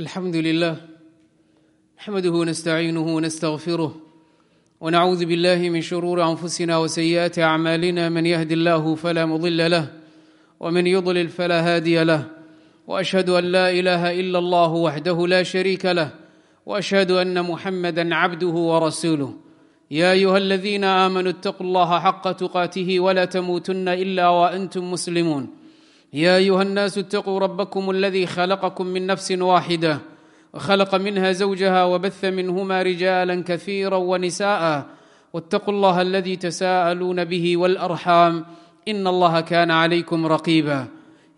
alxamdu lilah naxmaduhu wnastaciinuhu wnastaغfiruh wnacuudu biاllah min shuruuri anfusina wsayi'aati acmaalina man yahdi اllahu fala mudila lah wman yudlil fala haadiya lah. Washhadu an la ilaha ila اllah waxdahu la shariika lah washhadu ana muxamada cabduhu warasuluh ya ayuha اladina aamanuu اtaquu اllaha xaqa tuqaatihi wla tamuutuna ila wantum muslimuun يا ايها الناس اتقوا ربكم الذي خلقكم من نفس واحده وخلق منها زوجها وبث منهما رجالا كثيرا ونساء واتقوا الله الذي تساءلون به والارحام ان الله كان عليكم رقيبا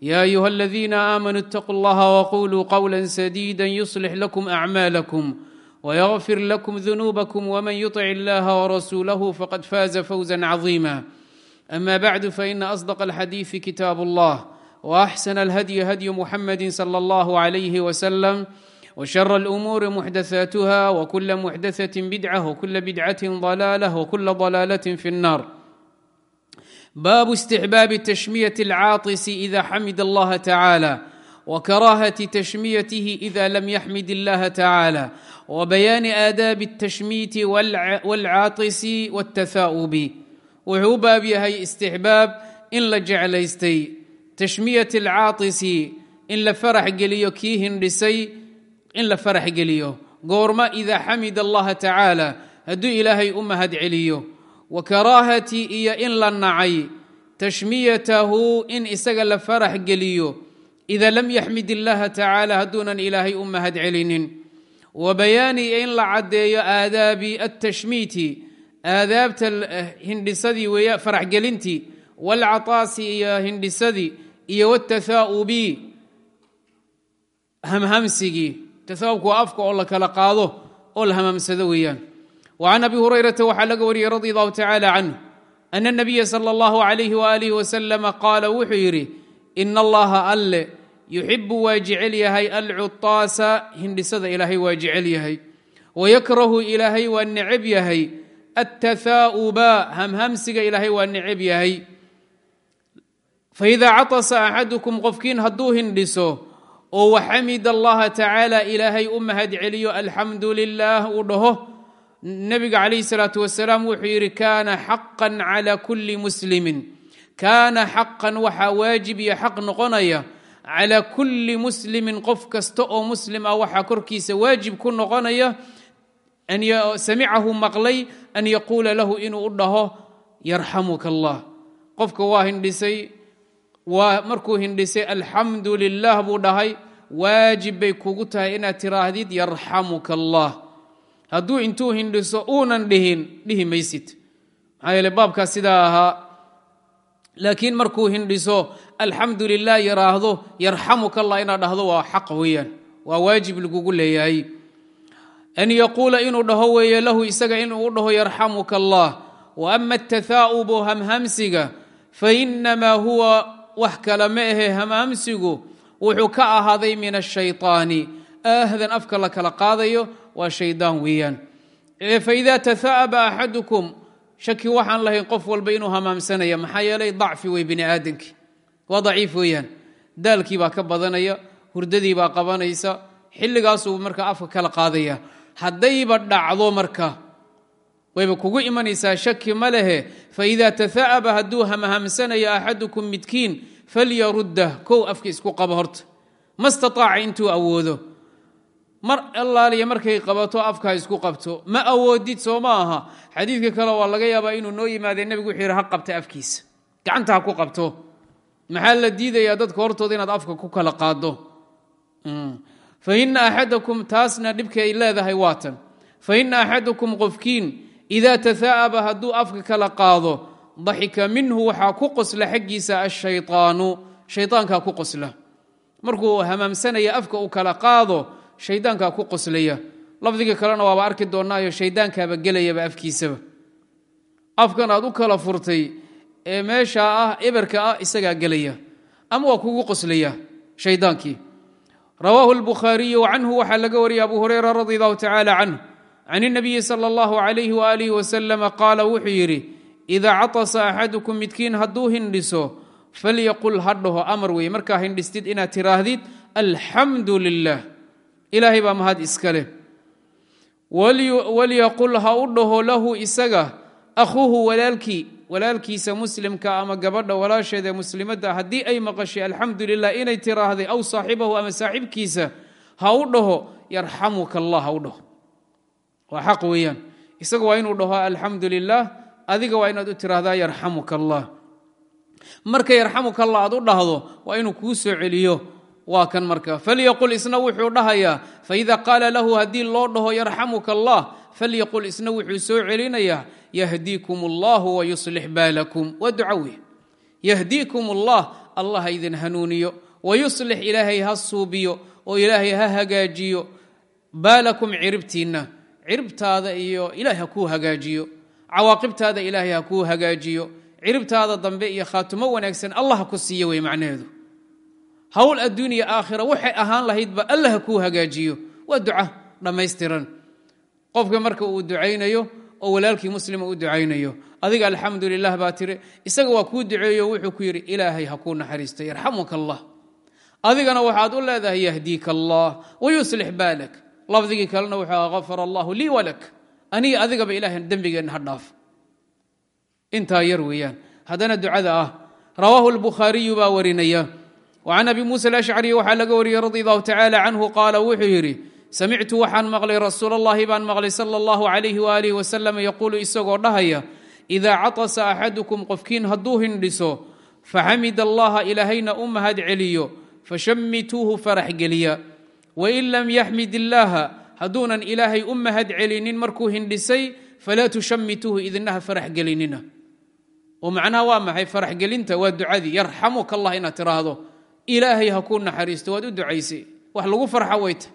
يا ايها الذين امنوا اتقوا الله وقولوا قولا سديدا يصلح لكم اعمالكم ويغفر لكم ذنوبكم ومن يطع الله ورسوله فقد فاز فوزا عظيما اما بعد فان اصدق الحديث كتاب الله واحسن الهدي هدي محمد صلى الله عليه وسلم وشر الامور محدثاتها وكل محدثه بدعه وكل بدعه ضلاله وكل ضلاله في النار باب استحباب تشميه العاطس اذا حمد الله تعالى وكراهه تشميته اذا لم يحمد الله تعالى وبيان آداب التشميت والعاطس والتثاؤب wuxuu u baab yahay istixbaab in la jeclaystay tashmiyat alcaatisi in la farax geliyo kii hindhisay in la farax geliyo. Goorma idaa xamida allaha tacaala hadduu ilaahay u mahad celiyo. Wa karaahati iyo in la nacay. Tashmiyatahu in isaga la farax geliyo. Ida lam yaxmid illaha tacaala hadduunan ilaahay u mahad celinin. Wa bayaani in la caddeeyo aadaabi altashmiiti aadaabta iyo hindhisadii iyo watahaa'ubi hamhamsigii tahaa'ubku waa oo la kala qaado oo la hamhamsado weeyaan. Wa can abi hurayrata waxaa laga wariyey radi allahu tacaala canhu ana nabiya sala allahu alayhi waalihi wasalama qaala wuxuu yidhi allaha alle yuxibu waa jecel yahay alcutaasa hindhisada ilaahay waa jecel yahay. Wayakrahu ilaahay waa necab yahay. Attahaa'uba hamhamsiga ilaahay waa necab yahay faidaa catasa axadukum qofkiin hadduu hindhiso oo waxamid allaha tacaala ilaahay u mahad celiyo alxamdu lilah uu dhaho nebiga calayhi salaatu wasalaam wuxuu yidhi kaana xaqan cala kulli muslimin kaana xaqan waxaa waajib iyo xaq noqonaya calaa kulli muslimin qof kasta oo muslim ah waxaa korkiisa waajib ku noqonaya samicahu maqlay an yaquula lahu inuu dhaho yarxamuka allah qofka waa waa markuu hindhisay alxamdu lilah buu dhahay waajib bay kugu tahay inaad tiraahdid yarxamuka allah hadduu intuu hindhiso uunan dhihin dhihi maysid. Maxaa yeele baabkaas sidaa ahaa. Laakiin markuu hindhiso alxamdu lilah yaraahdo yarxamuka allah inaad dhahdo waa xaq weeyaan. Waa waajib lagugu leeyahay. An yaquula inuu dhaho weeye lahu isaga inuu ama huwa wax kale ma ahe hamhamsigu wuxuu ka ahaaday min ashayطaani aahdan afka la kala qaadayo waa shaydaan weeyaan. Faida tahaa'aba axadukum shaki waxaan lahayn qof walba inuu hamaamsanaya maxaa yeelay dacfi wey bini aadamki. Waa daciif weeyaan. Daalkii baa ka badanaya hurdadii baa qabanaysa xilligaasuu marka afka kala qaadaya. Haddayba dhacdo marka wayba kugu imanaysaa shaki ma lehe faida tahaa'aba hadduu hamhamsanayo axadukum midkiin falyaruddah kow afka isku qabo horta. Ma stataaca intuu awoodo. Mar allaaliya markay qabato afka isku qabto. Ma awoodid soo ma aha. Xadiidka kale waa laga yaabaa inuu noo yimaadee nebigu wuxuu yidhi ha qabta afkiisa. Gacanta ha ku qabto. Maxaa la diidayaa dadka hortooda inaad afka ku kala qaado fa ina axadakum taasna dhibka ay leedahay waatan fa ina axadakum qofkiin idaa tahaa'aba hadduu afka kala qaado daxika minhu waxaa ku qosla xaggiisa ashayطaanu shaydaankaa ku qosla markuu hamaamsanaya afka uu kala qaado shaydaankaa ku qoslaya lafdiga kalena waaba arki doonnaayo shaydaankaaba gelayaba afkiisaba afkan aad u kala furtay ee meeshaa ah eberka ah isagaa gelaya ama waa kugu qoslaya shaydaankii rawaahu lbukhaariyu canhu waxaa laga wariyay abu hureyra radi allahu tacaala canhu can اnabiyi sala allahu alayhi waalihi wasalama qaala wuxuu yidhi idaa catasa axadukum midkiin hadduu hindhiso falyaqul ha dhaho amar weeye markaa hindhistid inaad tiraahdid alxamdu lilah ilaahay baa mahad iska leh walyaqul ha u dhaho lahu isaga akhuuhu walaalkii walaalkiisa muslimka ama gabadha walaasheeda muslimadda haddii ay maqashay alxamdu lilah inay tiraahday aw saaxibahu ama saaxibkiisa ha u dhaho yarxamuka allah ha waa xaq weeyaan. Isaga waa inuu dhaho alxamdu adiga waa inaad u tiraahdaa yarxamuka allah marka yarxamuka allah aad u dhahdo waa inuu kuu soo celiyo. Waa kan marka falyaqul isna wuxuu dhahayaa. Faida qaala lahu haddii loo dhaho yarxamuka allah falyaqul isna wuxuu soo celinayaa. Yahdiikum allahu wayuslix baalakum. Waa yahdiikum allah allah ha idin hanuuniyo. Wayuslix ilaahay ha suubiyo. Oo ilaahay ha hagaajiyo. Baalakum ciribtiinna ciribtaada iyo ilahay ha kuu hagaajiyo. Cawaaqibtaada ilaahay ha kuu hagaajiyo. Ciribtaada dambe iyo khaatumo wanaagsan allah ha ku siiyo wey macnaheedu. Hawl adduuniya aakhira waxay ahaan lahaydba alla ha kuu hagaajiyo. Waa duca dhammaystiran. Qofka marka uu ducaynayo oo walaalkii muslima u ducaynayo adiga alxamdu baa tiri isaga waa kuu duceeyo wuxuu ku yidhi ilaahay ha kuu naxariisto yarxamuka allah. Adigana waxaad u leedahay yahdiika allah wayuslix baalak lafdigii kalena wuxuu aha afar allahu lii walak aniga adigaba ilahay dembigeenna ha dhaaf intaa yar weeyaan haddana ducada ah rawaahu lbukhaariyu baa warinaya وcan abi muسى الأشcري waxaa laga wariyey radي الlahu tacalى canhu qaala wuxuu yidhi samictu waxaan maqlay rasuul اllahi baan maqlay salى اllahu عalayh وalih waslm yaquulu isagoo dhahaya إida caطsa axadukum qofkiin hadduu hindhiso faxamid allaha ilaahayna u mahad celiyo fashamituuhu farax geliya wain lam yaxmid illaaha hadduunan ilaahay u mahad celinin markuu hindhisay falaa tushamituuhu idinaha farax gelinina oo macnaha waa maxay? Farax gelinta waa ducadii. Yarxamuka allah inaad tiraahdo ilaahay ha kuu naxariisto waad u ducaysay wax lagu farxa weyta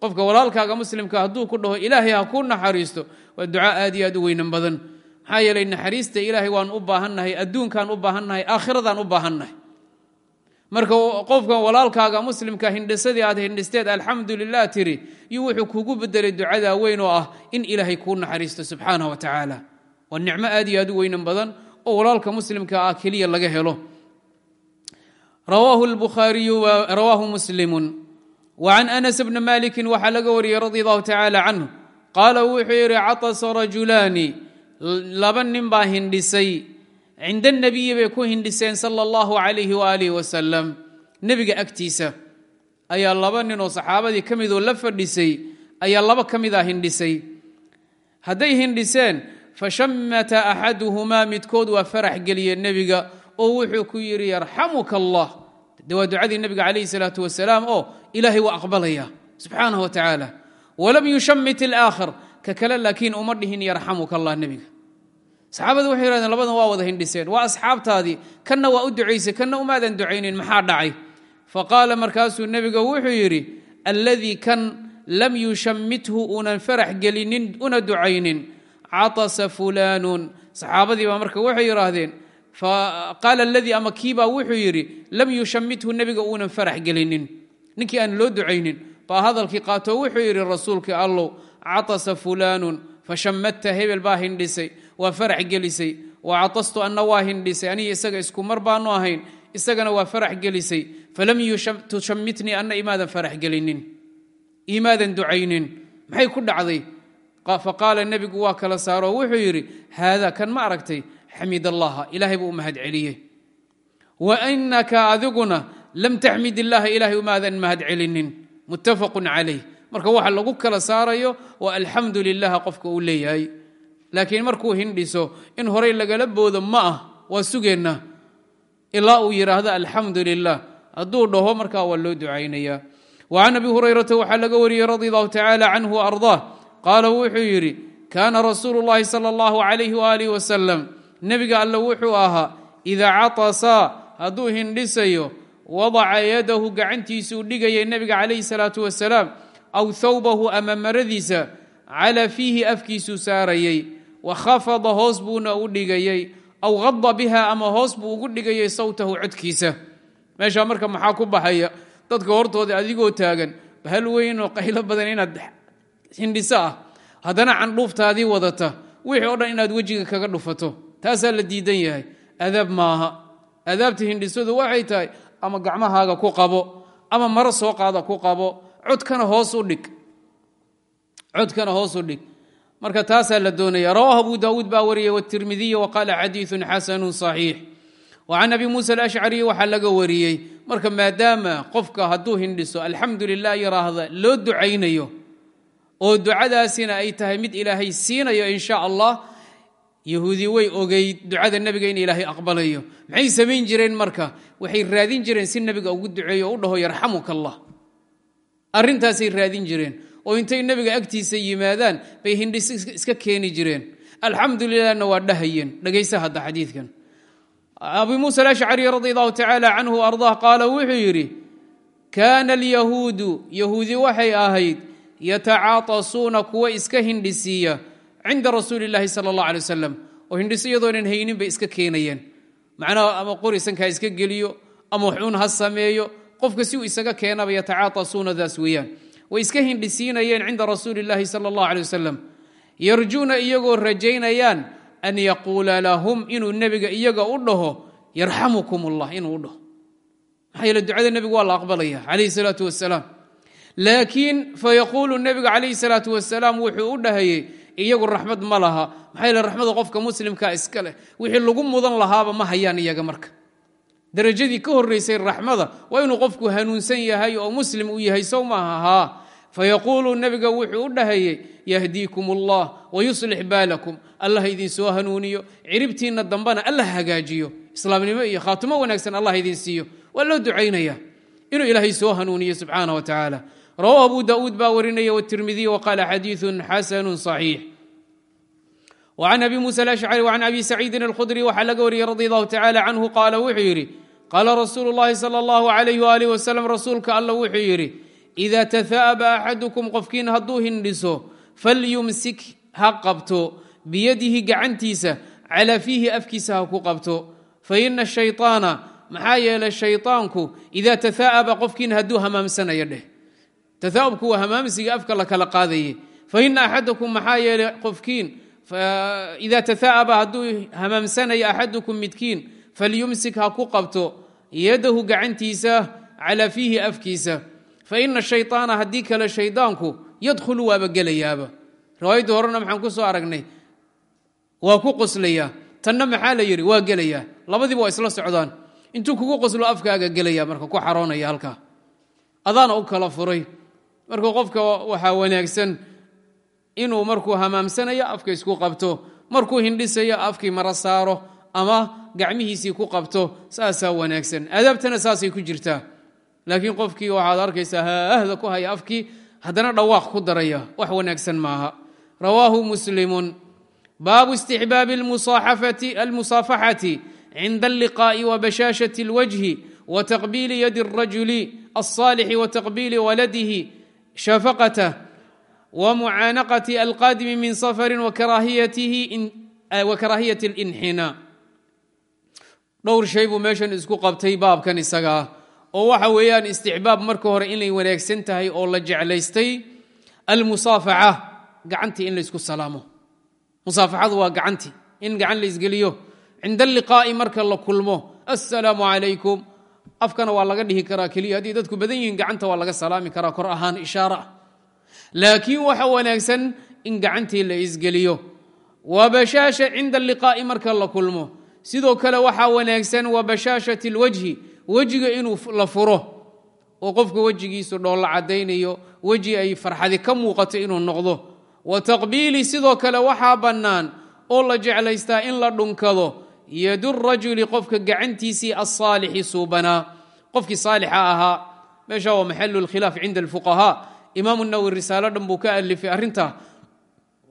qofka walaalkaaga muslimka hadduu ku dhaho ilaahay ha kuu naxariisto waa duca aad iyo aad u weynan badan. Maxaa yeelay naxariista ilaahay waan u baahannahay adduunkaan u baahannahay aakhiradaan u baahannahay marka qofkan walaalkaaga muslimka hindhisadii aad hindhisteed alxamdu lilah tiri iyo wuxuu kugu bedelay ducadaa weyn oo ah in ilaahay kuu naxariisto subxaanah wa tacaala. Waa nicmo aad iyo aad u weynan badan oo walaalka muslimka ah keliya laga helo. Rawaahu lbukhaariyu rawaahu muslimu وcan anas bni maliki waxaa laga wariyey radi allahu tacala canhu. Qaala wuxuu yidhi caطasa rajulaani. Laba nin baa hindhisay cinda nabiyi bay ku hindhiseen sal allahu alayhi waalih wasalam nebiga agtiisa ayaa laba ninoo saxaabadii ka midoo la fadhisay ayaa laba ka mida hindhisay hadday hindhiseen fashamata axaduhumaa midkood waa farax geliye nebiga oo wuxuu ku yidhi yarxamuka allah de waa ducadii nebiga calayhi salaatu wasalaam oo ilaahay waa aqbalaya subxaanah wa tacaala walam yushamit alaakhar ka kale laakiin uma dhihin yarxamuka allah nebiga saxaabadu waxay yidhahdeen labadan waa wada hindhiseen. Waa asxaabtaadii kanna waa u ducaysay kanna umaadan ducaynin maxaa dhacay? Faqaala markaasuu nebiga wuxuu yidhi alladii kan lam yushamithu unan farax gelinin una ducaynin catasa fulaanun. Saxaabadii baa marka waxay yidhaahdeen faqaala aladii ama kiibaa wuxuu yidhi lam yushamithu nebiga uunan farax gelinin ninkii aan loo ducaynin. Baa hadalkii qaato wuxuu yidhi rasuulkii allow catasa fulaanun fashamadta hebel baa hindhisay waa farax gelisay. Wa catastu anna waa hindhisay. Aniga isaga isku mar baanu ahayn. Isagana waa farax gelisay. Falam tushamitnii anna imaadan farax gelinin. Imaadan ducaynin. Maxay ku dhacday? Faqaala nebigu waa kala saaro. Wuxuu yidhi haada kan ma aragtay? Xamid allaha ilaahay buu u mahad celiyey. Wa inaka adiguna lam taxmid illaaha ilaahay umaadan mahad celinin. Muttafaqun calayh. Marka waxa lagu kala saarayo waa alxamdu lilaha qofka uu leeyahay laakiin markuu hindhiso in horay lagala boodo ma ah waa sugeenna. Ilaa uu yidhaahdo alxamdu lilah hadduu dhaho markaa waa loo ducaynaya wa can abi hurayrata waxaa laga wariyey radi allahu tacaala canhu ardaa qaala wuxuu yidhi kaana rasuulu llahi sala allahu calayh waalih wasalam nebiga alle wuxuu ahaa idaa catasa hadduu hindhisayo wadaca yadahu gacantiisuu dhigayay nebiga calayhi salaatu wasalaam aw thawbahu ama maradiisa calaa fiihi afkiisuu saarayey wa khafada hoos buuna u dhigayey aw qada biha ama hoos buu ugu dhigayay sawtahu codkiisa meeshaa marka maxaa ku baxaya dadka hortooda adigoo taagan bahal weynoo qaylo badan inaad hindhiso ah haddana candhuuftaadii wadata wixii o dhan inaad wejiga kaga dhufato taasaa la diidan yahay adaab maaha adaabta hindhisadu waxay tahay ama gacmahaaga ku qabo ama maro soo qaada ku qabo codkana hoos u dhig marka taasaa la doonaya. Rawah abu daawuud baa wariyay wtirmidiy wqaala xadiiثu xasanu صaxiix can abi muusa alashcariy waxaa laga wariyey marka maadaama qofka hadduu hindhiso alxamdu lilah yiraahda loo oo ducadaasina ay tahay mid ilaahay siinayo in allah yahuudi way ogeyd ducada nebiga in ilaahay aqbalayo. Maxay samayn jireen marka? Waxay raadin jireen si nebiga ugu duceeyo o u dhaho yarxamuka allah arrintaasay raadin jireen oo intay nebiga agtiisa yimaadaan bay hindhis iska keeni jireen. Alxamdu lilahna waa dhahayeen. Dhegaysa hadda xadiidkan. Abi musa alashcari radi allahu tacaala canhu ardah qaala wuxuu yidhi kaana alyahuudu yahuudi waxay ahayd yatacaatasuuna kuwa iska hindhisiiya cinda rasuuli llahi sala allah alay wasalam oo hindhiso haynin bay iska keenayeen. Macnaha ama qorisankaa iska geliyo ama waxuun ha sameeyo. Qofka si uu isaga keenaba yatacaatasuunadaas weeyaan way iska hindhisiinayeen cinda rasuuli llahi sala allah alay wasalam yarjuuna iyagoo rajaynayaan an yaquula lahum inuu nebiga iyaga u dhaho yarxamukum allah inuu u dhaho. Maxaa yeele ducada nebigu waa la aqbalaya calayhi salaatu wasalaam laakiin fayaquulu nebiga calayhi salaatu wasalaam wuxuu u dhahayey iyagu raxmad ma laha. Maxaa yeele raxmada qofka muslimka iska leh wixii lagu mudan lahaaba ma hayaan iyaga marka. Darajadii ka horeysay raxmada waa inuu qofku hanuunsan yahay oo muslim uu yahay sow maaha haa fayaquulu nebiga wuxuu u dhahayey yahdiikum allah wayuslix baalakum allah idin soo hanuuniyo ciribtiinna dambana allah hagaajiyo islaamnimo iyo khaatimo wanaagsan allah idin siiyo waa loo ducaynaya inuu ilaahay soo hanuuniyo subxaana wa tacaala rawahu abu daauud baa warinaya wtirmidiy wqaala xadiiثu xasanu صaxiix وcan abi muسى الأشcري وcan abi سacيidi الkhudrي waxaa laga wariyey radi allahu tacalى canhu qaala wuxuu yidhi qaala rasuulu اllahi salى اllahu عalayh waalih waslm rasuulka alla wuxuu yidhi ida tahaaba axadukum qofkiin hadduu hindhiso falyumsik ha qabto. Biyadihi gacantiisa calaa fiihi afkiisa ha ku qabto. Faina shayطaana maxaa yeelay shayطaanku ida tahaaba qofkiin hadduu hamaamsanayo dheh. Tahaabku waa hamaamsiga afka la kala qaadaye faina axadakum maxaa yeelay qofkiin ida tahaaba hadduu hamaamsanayo axadukum midkiin falyumsik ha ku qabto. Yadahu gacantiisa faina shayطaana haddii kale shaydaanku yadkhulu waaba gelayaaba riwaayadda horena maxaan ku soo aragnay. Waa ku qoslayaa tanna maxaa la yidhi? Waa gelayaa. Labadiiba waa isla socdaan. Intuu kugu qoslo afkaaga gelaya marka ku xaroonaya halkaa. Adaana u kala furay. Marka qofka waxaa wanaagsan inuu markuu hamaamsanayo afka isku qabto. Markuu hindhisayo afkii mara saaro ama gacmihiisii ku qabto saasaa wanaagsan. Aadaabtana saasay ku jirtaa laakiin qofkii waxaad arkaysaa haahda ku haya afkii haddana dhawaaq ku daraya wax wanaagsan maaha rawaahu muslimun baabu istixbaabi almusaafaxati cinda alliqaa'i wa bashaashati اlwajhi wa taqbiili yadi اrajuli alصaalixi wa taqbiili waladihi shafaqatah wmucaanaqati alqaadimi min safari wakaraahiyati اlinxinaa dhowr shay buu meeshan isku qabtay baabkan isagaa oo waxa weeyaan istixbaab marka hore inay wanaagsan tahay oo la jeclaystay almusaafaca gacantii in laysku salaamo. Musaafaxadu waa gacanti in gacan la isgeliyo cinda alliqaa'i marka la kulmo assalaamu calaykum. Afkana waa laga dhihi karaa keliya. Haddii dadku badan yihiin gacanta waa laga salaami karaa kor ahaan ishaara. Laakiin waxa wanaagsan in gacantii la isgeliyo. Wa bashaasha cinda alliqaa'i marka la kulmo. Sidoo kale waxaa wanaagsan wa bashaashati alwajhi wejiga inuu la furo oo qofka wejigiisu dhoolla caddaynayo weji ay farxadi ka muuqato inuu noqdo. Wa taqbiili sidoo kale waxaa bannaan oo la jeclaystaa in la dhunkado yadurajuli qofka gacantiisii alsaalixi suubanaa qofkii saalixa ahaa meesha waa maxalu lkhilaaf cinda alfuqahaa. Imaamu nawowi risaalo dhan buu ka alifay arrintaa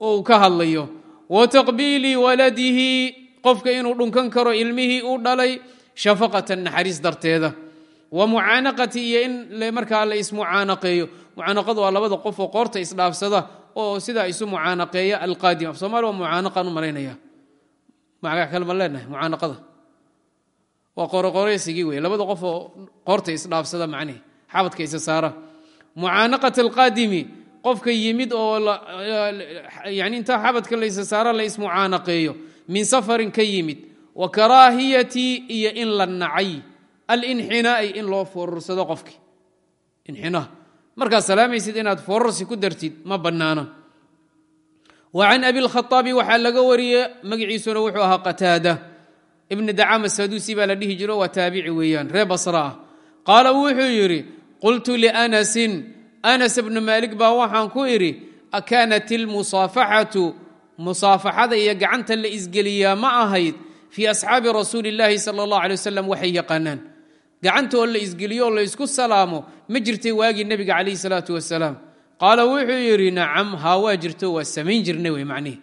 oo uu ka hadlayo. Wa taqbiili waladihi qofka inuu dhunkan karo ilmihii uu dhalay shafaqatan naxariis darteeda. Wa mucaanaqati iyo in markaa la ismucaanaqeeyo. Mucaanaqadu waa labada qof oo qoorta isdhaafsada oo sidaa isu mucaanaqeeya alqaadim af somalia waa mucaanaqaan u malaynaya. Magac kale ma leenahay mucaanaqada. Waa qoroqoreysigii wey labada qof oo qoorta isdhaafsada macnihi xabadka isa saara. Mucaanaqat alqaadimi qofka yimid oo yani intaa xabadka laysa saara la ismucaanaqeeyo. Min safarin ka yimid wa karaahiyati iyo in la nacay. Alinxinaai in loo furursado qofki. Inxinaa markaad salaamaysid inaad foorarsi ku dartid ma bannaana wa can abi lkhaaabi waxaa laga wariyey magaciisuna wuxuu ahaa qataada. Ibni dacama saduusi baa la dhihi jiro waa taabici weeyaan ree basra ah. Qaala wuxuu yidhi qultu lianasin anas bnu maalik baa waxaan ku idhi akaanat ilmusaafaxatu musaafaxada iyo gacanta la isgeliyaa ma ahayd fii asxaabi rasuuli illaahi sala allah alay wasalam waxay yaqaanaan gacanta oo la isgeliyo oo la ysku salaamo ma jirtay waagii nebiga calayhi salaatu wasalaam. Qaala wuxuu yidhi nacam haa waa jirto waa samayn jirnay wey macnihi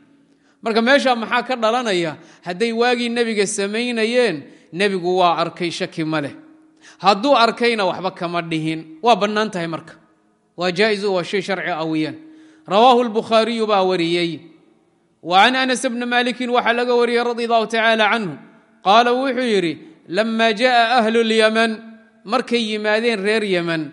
marka meesha maxaa ka dhalanaya hadday waagii nebiga samaynayeen nebigu waa arkay shaki ma leh. Hadduu arkayna waxba kama dhihin. Waa bannaan tahay marka. Waa jaa'izu waa shay sharci ah rawaahu lbukhaariyu baa wariyey can anas bni maalikin waxaa laga wariyey radi allahu tacaala canhu qaala wuxuu yidhi lama jaءa ahlu lyaman markay yimaadeen reer yeman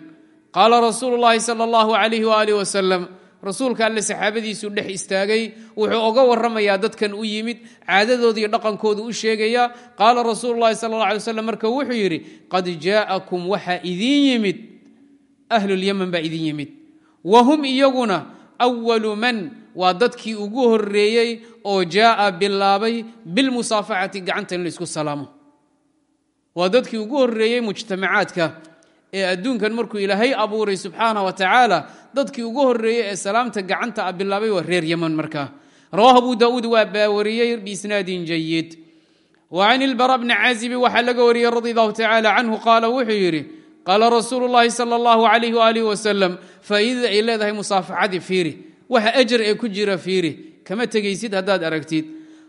qaala rasuulu llahi sala allahu alayh waalih wasalam rasuulka alle saxaabadiisuu dhex istaagay wuxuu oga warramayaa dadkan u yimid caadadooda iyo dhaqankooda u sheegaya qaala rasuulu llahi sala allah alay wasalam marka wuxuu yidhi qad jaa'akum waxaa idiin yimid ahlulyaman baa idin yimid wa hum iyaguna awalu man waa dadkii ugu horeeyey oo jaaa bilaabay bilmusaafaxati gacanta in laysku salaamo. Waa dadkii ugu horeeyey mujtamacaadka ee adduunkan markuu ilaahay abuuray subxaana wa tacaala dadkii ugu horeeyey ee salaamta gacanta a bilaabay waa reer yeman markaa rawahu abu daauud waa baawariyey biisnaadin jayid wa can ilbara bni cazibi waxaa laga wariyey radi allahu tacaala canhu qaala wuxuu yidhi qaala rasuulu llahi sala allahu alayh waalih wasalam faa'iidada ay leedahay musaafaxadii fiiri waxa ajar ee ku jira fiiri kama tegaysid haddaad aragtid.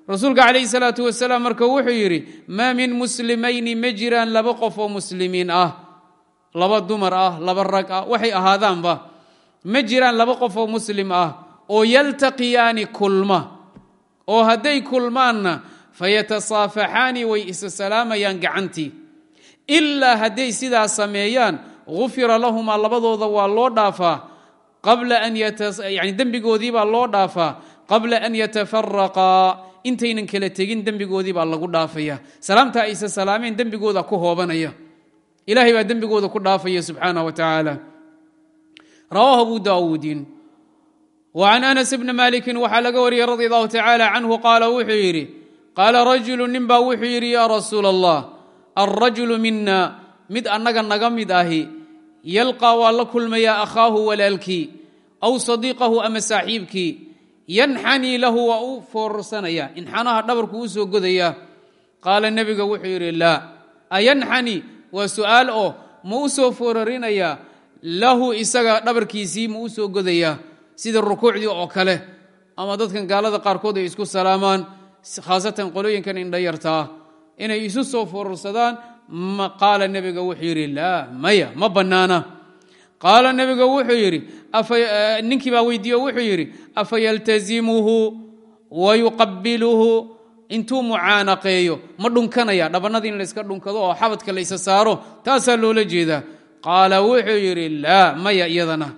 Rasuulka calayhi salaatu wasalaam marka wuxuu yidhi maa min muslimayni ma jiraan laba qof oo muslimiin ah. Laba dumar ah laba rag ah waxay ahaadaanba. Ma jiraan laba qof oo muslim ah oo yaltaqiyaani kulma. Oo hadday kulmaanna fayatasaafaxaani way isa salaamayaan gacantii. Ilaa hadday sidaa sameeyaan gufira lahumaa labadooda waa loo dhaafaa qabla an yani dembigoodii baa loo dhaafaa qabla an yatafaraqaa intaynan kala tegin dembigoodii baa lagu dhaafaya. Salaamta aysa salaameen dembigooda ku hoobanaya. Ilahay baa dembigooda ku dhaafaya subxaanah wa tacaala rawaahu abu daawuudin. Wa can anas bni maalikin waxaa laga wariyey radi allahu tacaala canhu qaala wuxuu yidhi qaala rajulu nin baa wuxuu yidhi yaa rasuula allah mid annaga naga mid ahi yalqaa waa la kulmayaa akhaahu walaalkii aw sadiiqahu ama saaxiibkii. Yanxanii lahu waa u foorarsanaya inxanaha dhabarku u soo godaya qaala nebiga wuxuu yidhi laa ayanxani? Waa su'aal oo ma u soo foorarinayaa lahu isaga dhabarkiisii ma u soo godayaa sida rukuucdii oo kale. Ama dadkan gaalada qaarkood ay isku salaamaan khaasatan qolooyinkan indhayartaa inay isu soo foorarsadaan qaala nebiga wuxuu yidhi laa maya ma bannaana. Qaala nebiga wuxuu yidhi ninkii baa weydiiye wuxuu yidhi afa yaltazimuhu wa yuqabiluhu intuu mucaanaqeeyo ma dhunkanaya dhabannadii in layska dhunkado oo xabadka laysa saaro taasaa loola jeedaa. Qaala wuxuu yidhi laa maya iyadana.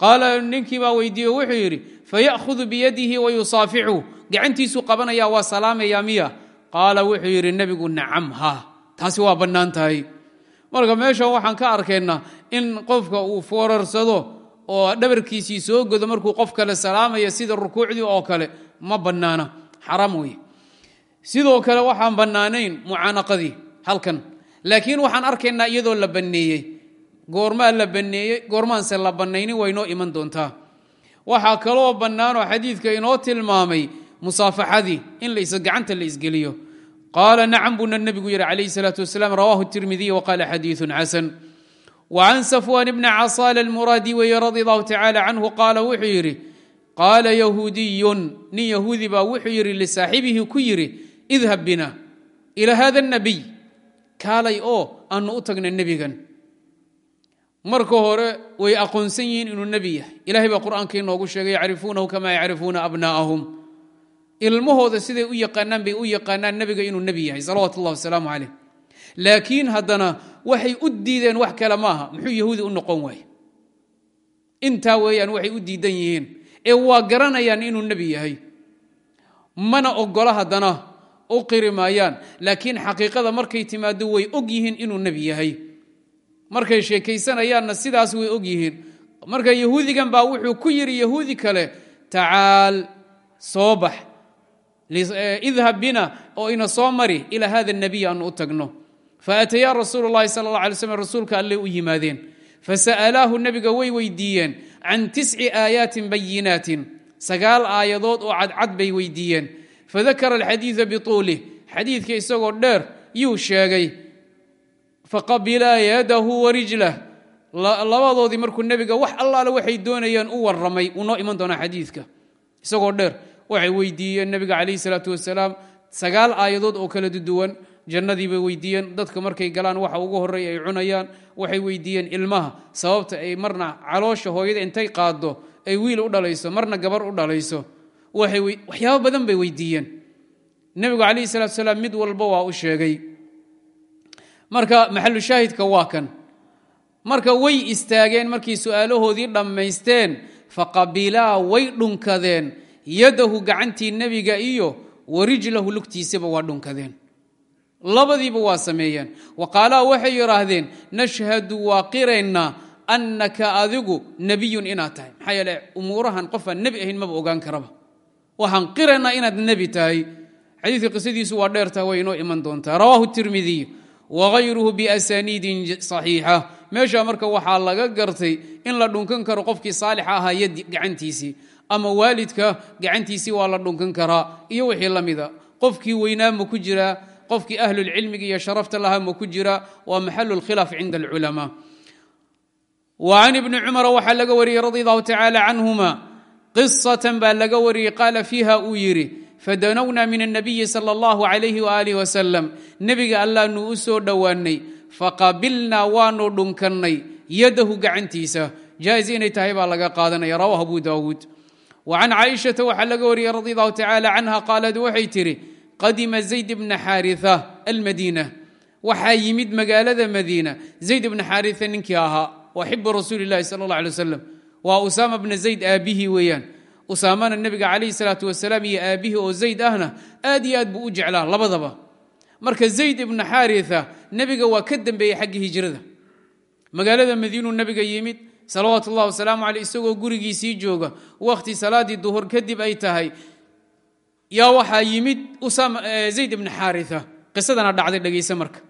Qaala ninkii baa weydiiye wuxuu yidhi faya'hudu biyadihi wa yusaaficu gacantiisuu qabanaya waa salaamaya miya. Qaala wuxuu yidhi nebigu nacam ha taasi waa bannaan tahay. Marka meesha waxaan ka arkaynaa in qofka uu foorarsado oo dhabarkiisii soo godo markuu qof kale salaamaya sida rukuucdii oo kale ma bannaana. Xaraam weye sidoo kale waxaan bannaanayn mucaanaqadii halkan. Laakiin waxaan arkaynaa iyadoo la banneeyey. Goormaa la banneeyey goormaanse la bannaynin waa inoo iman doontaa. Waxaa kaloo bannaanoo xadiidka inoo tilmaamay musaafaxadii in gacanta la isgeliyo qaala nacam buna nebigu yidhi calayh salaatu wasalaam rawahu tirmidiy waqaala xadiiun xasan. Wacan safwan bni casaal almuraadi weeye radi allahu tacaala canhu qaala wuxuu yidhi qaala yahuudiyun nin yahuudi baa wuxuu yidhi lisaaxibihi ku yidhi idhab bina ila hada nabiy kaalay oo aanu u tagna nebigan. Marka hore way aqoonsan yihiin inuu nebi yahay. Ilahay baa qur'aanka inoogu sheegay yacrifuunahu kama yacrifuuna abnaa'ahum ilmahooda siday u yaqaanaan bay u yaqaanaan nebiga inuu nebi yahay salawat اllah wasalaamu عaleyh laakiin haddana waxay u diideen wax kale maaha muxuu yahuudi u noqon waaye intaa weeyaan waxay u diidan yihiin ee waa garanayaan inuu nebi yahay. Mana ogola haddana u qiri maayaan laakiin xaqiiqada markay timaado way og yihiin inuu nebi yahay. Markay sheekaysanayaanna sidaas way og yihiin. Marka yahuudigan baa wuxuu ku yidhi yahuudi kale tacaal soo bax idhab bina oo ina soo mari ilaa hada nabiy aanu u tagno. Faatayaa rasuulu llahi sala allah alay slm rasuulka alle u yimaadeen. Fasa'alaahu nebiga way weydiiyeen can tisci aayaatin bayinaatin. Sagaal aayadood oo cadcad bay weydiiyeen. Fadakara alxadiida bituulih xadiidka isagoo dheer yuu sheegay. Faqabilaa yadahu warijlah labadoodii markuu nebiga wax allaale waxay doonayeen u warramay. Uu iman doonaa xadiidka. Isagoo dheer waxay weydiiyeen nebiga calayhi salaatu wasalaam sagaal aayadood oo kala duwan. Jannadii bay weydiiyeen dadka markay galaan waxa ugu horreey ay cunayaan waxay weydiiyeen ilmaha sababta ay marna caloosha hooyada intay qaaddo ay wiil u dhalayso marna gabar u dhalayso waxyaabo badan bay weydiiyeen. Nebigu calayhi salatu salaam mid walba waa u sheegay. Marka maxalu shaahidka waa kan. Marka way istaageen markay su'aalahoodii dhammaysteen faqabilaa way dhunkadeen yadahu gacantii nebiga iyo warijlahu lugtiisaba waa dhunkadeen. Labadiiba waa sameeyeen. Wa qaalaa waxay yidhaahdeen nashhadu waa qiraynaa annaka adigu nebiyun inaad tahay. Maxaa yeele umuurahan qofaan nebi ahayn maba ogaan karaba. Waxaan qiraynaa inaad nebi tahay. Xadiidka qisadiisu waa dheertaha way inoo iman doontaa. Rawaahu tirmidiy wagayruhu biasaniidin saxiixa. Meesha marka waxaa laga gartay in la dhunkan karo qofkii saalixa ahaa yadi gacantiisii ama waalidka gacantiisii waa la dhunkan karaa iyo wixii la mida. Qofkii weynaa ma ku jiraa qofkii ahlulcilmiga iyo sharafta lahaa ma ku jira waa maxalu lkhilaaf cinda alculamaa. Wa can ibni cumara waxaa laga wariyey radi allahu tacaala canhuma qisatan baa laga wariyey qaala fiiha uu yidhi fadanownaa min annabiyi sala allahu calayhi waaalih wasalam nebiga allaanu u soo dhowaannay faqabilnaa waanu dhunkannay yadahu gacantiisa. Jaa'is inay wa can caaishata waxaa laga wariyey radi allahu tacaala canha qaalad waxay tidhi qadima zayd bna xaaria almadiina waxaa yimid magaalada madiina zayd bna xaaria ninkii ahaa waa xibu rasuuli lahi sal اllah alay wasalam waa usaama bna zayd aabihii weeyaan usaamana nebiga calayhi salaatu wasalaam iyo aabihii oo zayd ahna aad iyo aad buu u jeclaa labadaba marka zayd ibna xaaria nebiga waa ka dembeeyey xagga hijrada magaalada madiinuu nebiga yimid salawaatu اllah wasalaamu aleyh isagoo gurigiisii jooga. Wakhti salaaddii duhur kadib ay tahay. Yaa waxaa yimid zayd ibna xaaria qisadana dhacday dhegayse marka.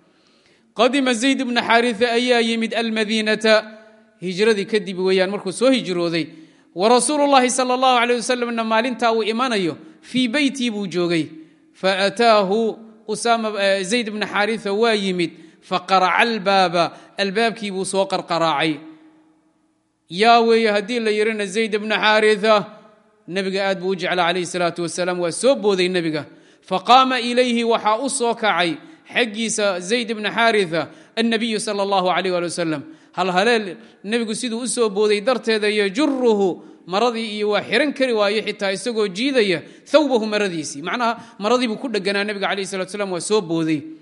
Qadima zayd ibna xaaria ayaa yimid almadiinata. Hijradii kadib weeyaan markuu soo hijrooday. Wa rasuulu llahi sal allahu aleyh wasalamna maalintaa uu imanayo fii beytii buu joogay. Faataahu zayd ibna xaaria waa yimid. Faqaraca albaaba. Albaabkii buu soo qarqaraacay yaa weeye haddii la yirina zayd ibna xaaria nebiga aad buu u jeclaa calayhi salaatu wasalaam. Waa soo booday nebiga. Faqaama ilayhi waxaa u soo kacay xaggiisa zayd ibna xaaria annabiyu sala allahu alayh ali wasalam halhaleel nebigu siduu u soo booday darteeda yajuruhu maradii iyo waa xiran kari waaye xitaa isagoo jiidaya thawbahu maradiisii. Macnaha maradiibuu ku dheganaa nebiga calayh salatu slam waa soo booday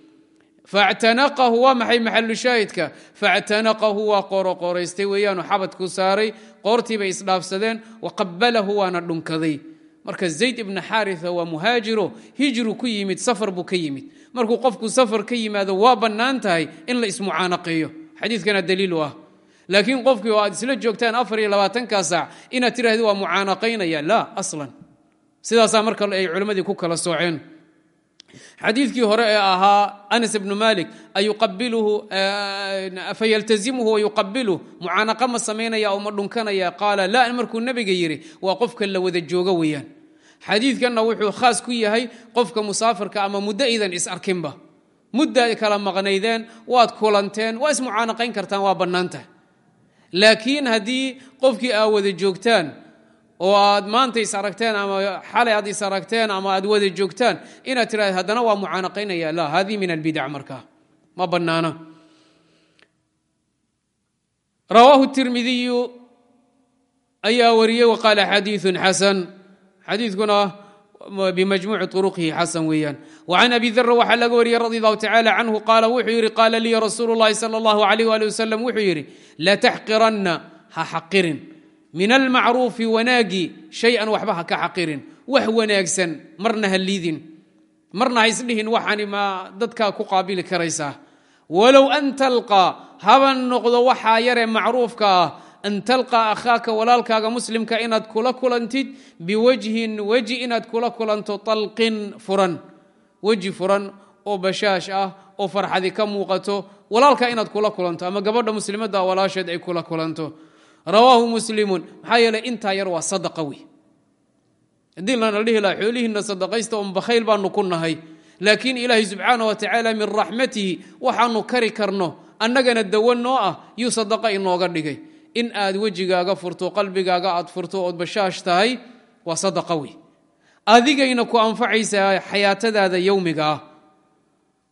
factanaqahu waa maxay maxalu shaahidka factanaqahu waa qooroqooraystay weeyaanu xabadku saaray qoortiibay isdhaafsadeen waqabalahu waana dhunkaday marka zayd ibna xaaria waa muhaajiro hijru ku yimid safar buu ka yimid markuu qofku safar ka yimaado waa bannaan tahay in la ismucaanaqeeyo xadiidkana daliilu ah laakiin qofkii oo aad isla joogtaan afar iyo labaatanka saac inaad tidhahdi waa mucaanaqaynaya la aslan sidaasaa marka ay culimmadii ku kala sooceen xadiidkii hore ee ahaa anas ibnu malik fayaltazimuhu wayuqabiluh mucaanaqa ma samaynaya oo ma dhunkanaya qaala la markuu nebiga yidhi waa qofka la wada joogo weeyaan. Xadiidkanna wuxuu khaas ku yahay qofka musaafirka ama muddo idan is arkinba. Muddaad kala maqnaydeen waad kulanteen waa ismucaanaqayn kartaan waa bannaantahay laakiin haddii qofkii aa wada joogtaan oo aad maanta is aragteen ama xalay aad is aragteen ama aad wada joogtaan inaad tirahda haddana waa mucaanaqaynaya la hadihi min albidac markaa ma bannaana rawaahu tirmidiyu ayaa wariyey wa qaala xadiiثun xasan xadiidkuna bimajmuuci طuruqihi xasan weeyaan وcan abi dr waxaa laga wariyey radi allahu tacala canhu qaala wuxuu yidhi qaala lii rasuulu اllahi salى اllahu عalيh ali wasalam wuxuu yidhi lataxqiranna ha xaqirin min almacruufi wanaagii shay-an waxba ha ka xaqirin wax wanaagsan marna ha liidin. Marna ha isdhihin waxani ma dadkaa ku qaabili karaysaa walow an talqaa haba noqdo waxaa yaree macruufka ah an talqaa akhaaka walaalkaaga muslimka inaad kula kulantid biwajhin weji inaad kula kulanto talqin furan. Weji furan oo bashaash ah oo farxadi ka muuqato walaalka inaad kula kulanto ama gabadha muslimadda walaasheed ay kula kulanto rawaahu muslimun. Maxaa yeeley intaa yar waa sadaqa wey haddii lana dhihi laha xoolihiinna sadaqaysta un bakhayl baanu ku nahay. Laakiin ilaahay subxaana wa min raxmatihi waxaanu kari karno annagana dawo ah yuu sadaqa inooga dhigay. In aad wejigaaga furto qalbigaaga aad furto ood bashaash tahay waa sadaqa wey adigayna ku anfacaysaa xayaatadaada yowmiga ah.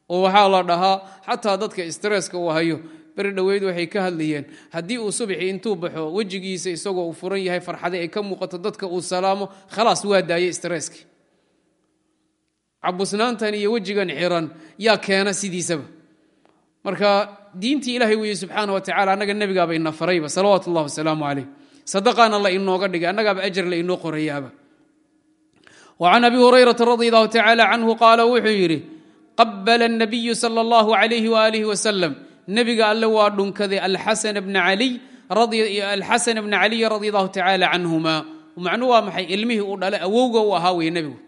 Oo waxaa la dhahaa xataa dadka stresska uu hayo beri dhoweyd waxay ka hadlayeen haddii uu subaxii intuu baxo wejigiisa isagoo uu furan yahay farxade ay ka muuqato dadka uu salaamo khalaas waa daayey stresski cabusnaantan iyo wejigan xiran yaa keena sidiisaba marka diintii ilahay weeye subxaana wa tacala annaga nebigaaba ina farayba salawaatu ullahi wasalaamu caleyh sadaqaana la inooga dhigay annagaaba ajar la inoo qorayaaba wa can abi hurayrata radi allahu tacala canhu qaala wuxuu yidhi qabala الnabiyu salى اllahu alayh walih wasalam nebiga alle waa dhunkaday alxasan bna alxasan bna caliy radi allahu tacala canhuma macnuu waa maxay? Ilmihii uu dhalay awowga u ahaa weye nebigu.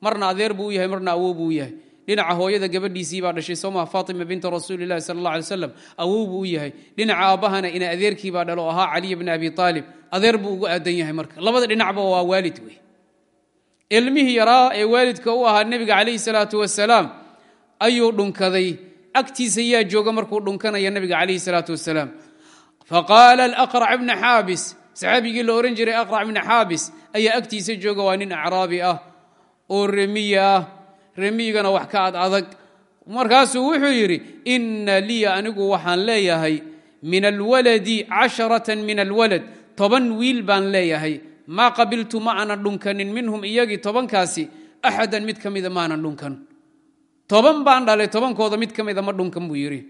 Marna adeer buu u yahay marna awow buu u yahay. Dhinaca hooyada gabadhiisii baa dhashay soo maa faatima binta rasuuli lahi sala allah alay slam awow buu u yahay. Dhinaca aabbahana ina adeerkii baa dhalo ahaa caliy bni abi aalib adeer buu ugu aadan yahay marka. Labada dhinacba waa waalid wey ilmihii yaraa ee waalidka u ahaa nebiga calayhi salaatu wasalaam ayuu dhunkaday agtiisa yaa jooga markuu dhunkanaya nebiga calayhi salaatu wasalaam. Faqaala alaqrac bna xaabis saxaabigii la ohan jiray aqrac bna xaabis ayaa agtiisa jooga waa nin acraabi ah oo remiya ah. Remiyigana wax ka ad adag. Markaasuu wuxuu yidhi inna liya anigu waxaan leeyahay min alwaladi casharatan min alwalad toban wiil baan leeyahay. Maa qabiltu ma aanan dhunkanin minhum iyagii tobankaasi axadan mid ka mida maanan dhunkan toban baan dhalay tobankooda mid ka mida ma dhunkan buu yidhi.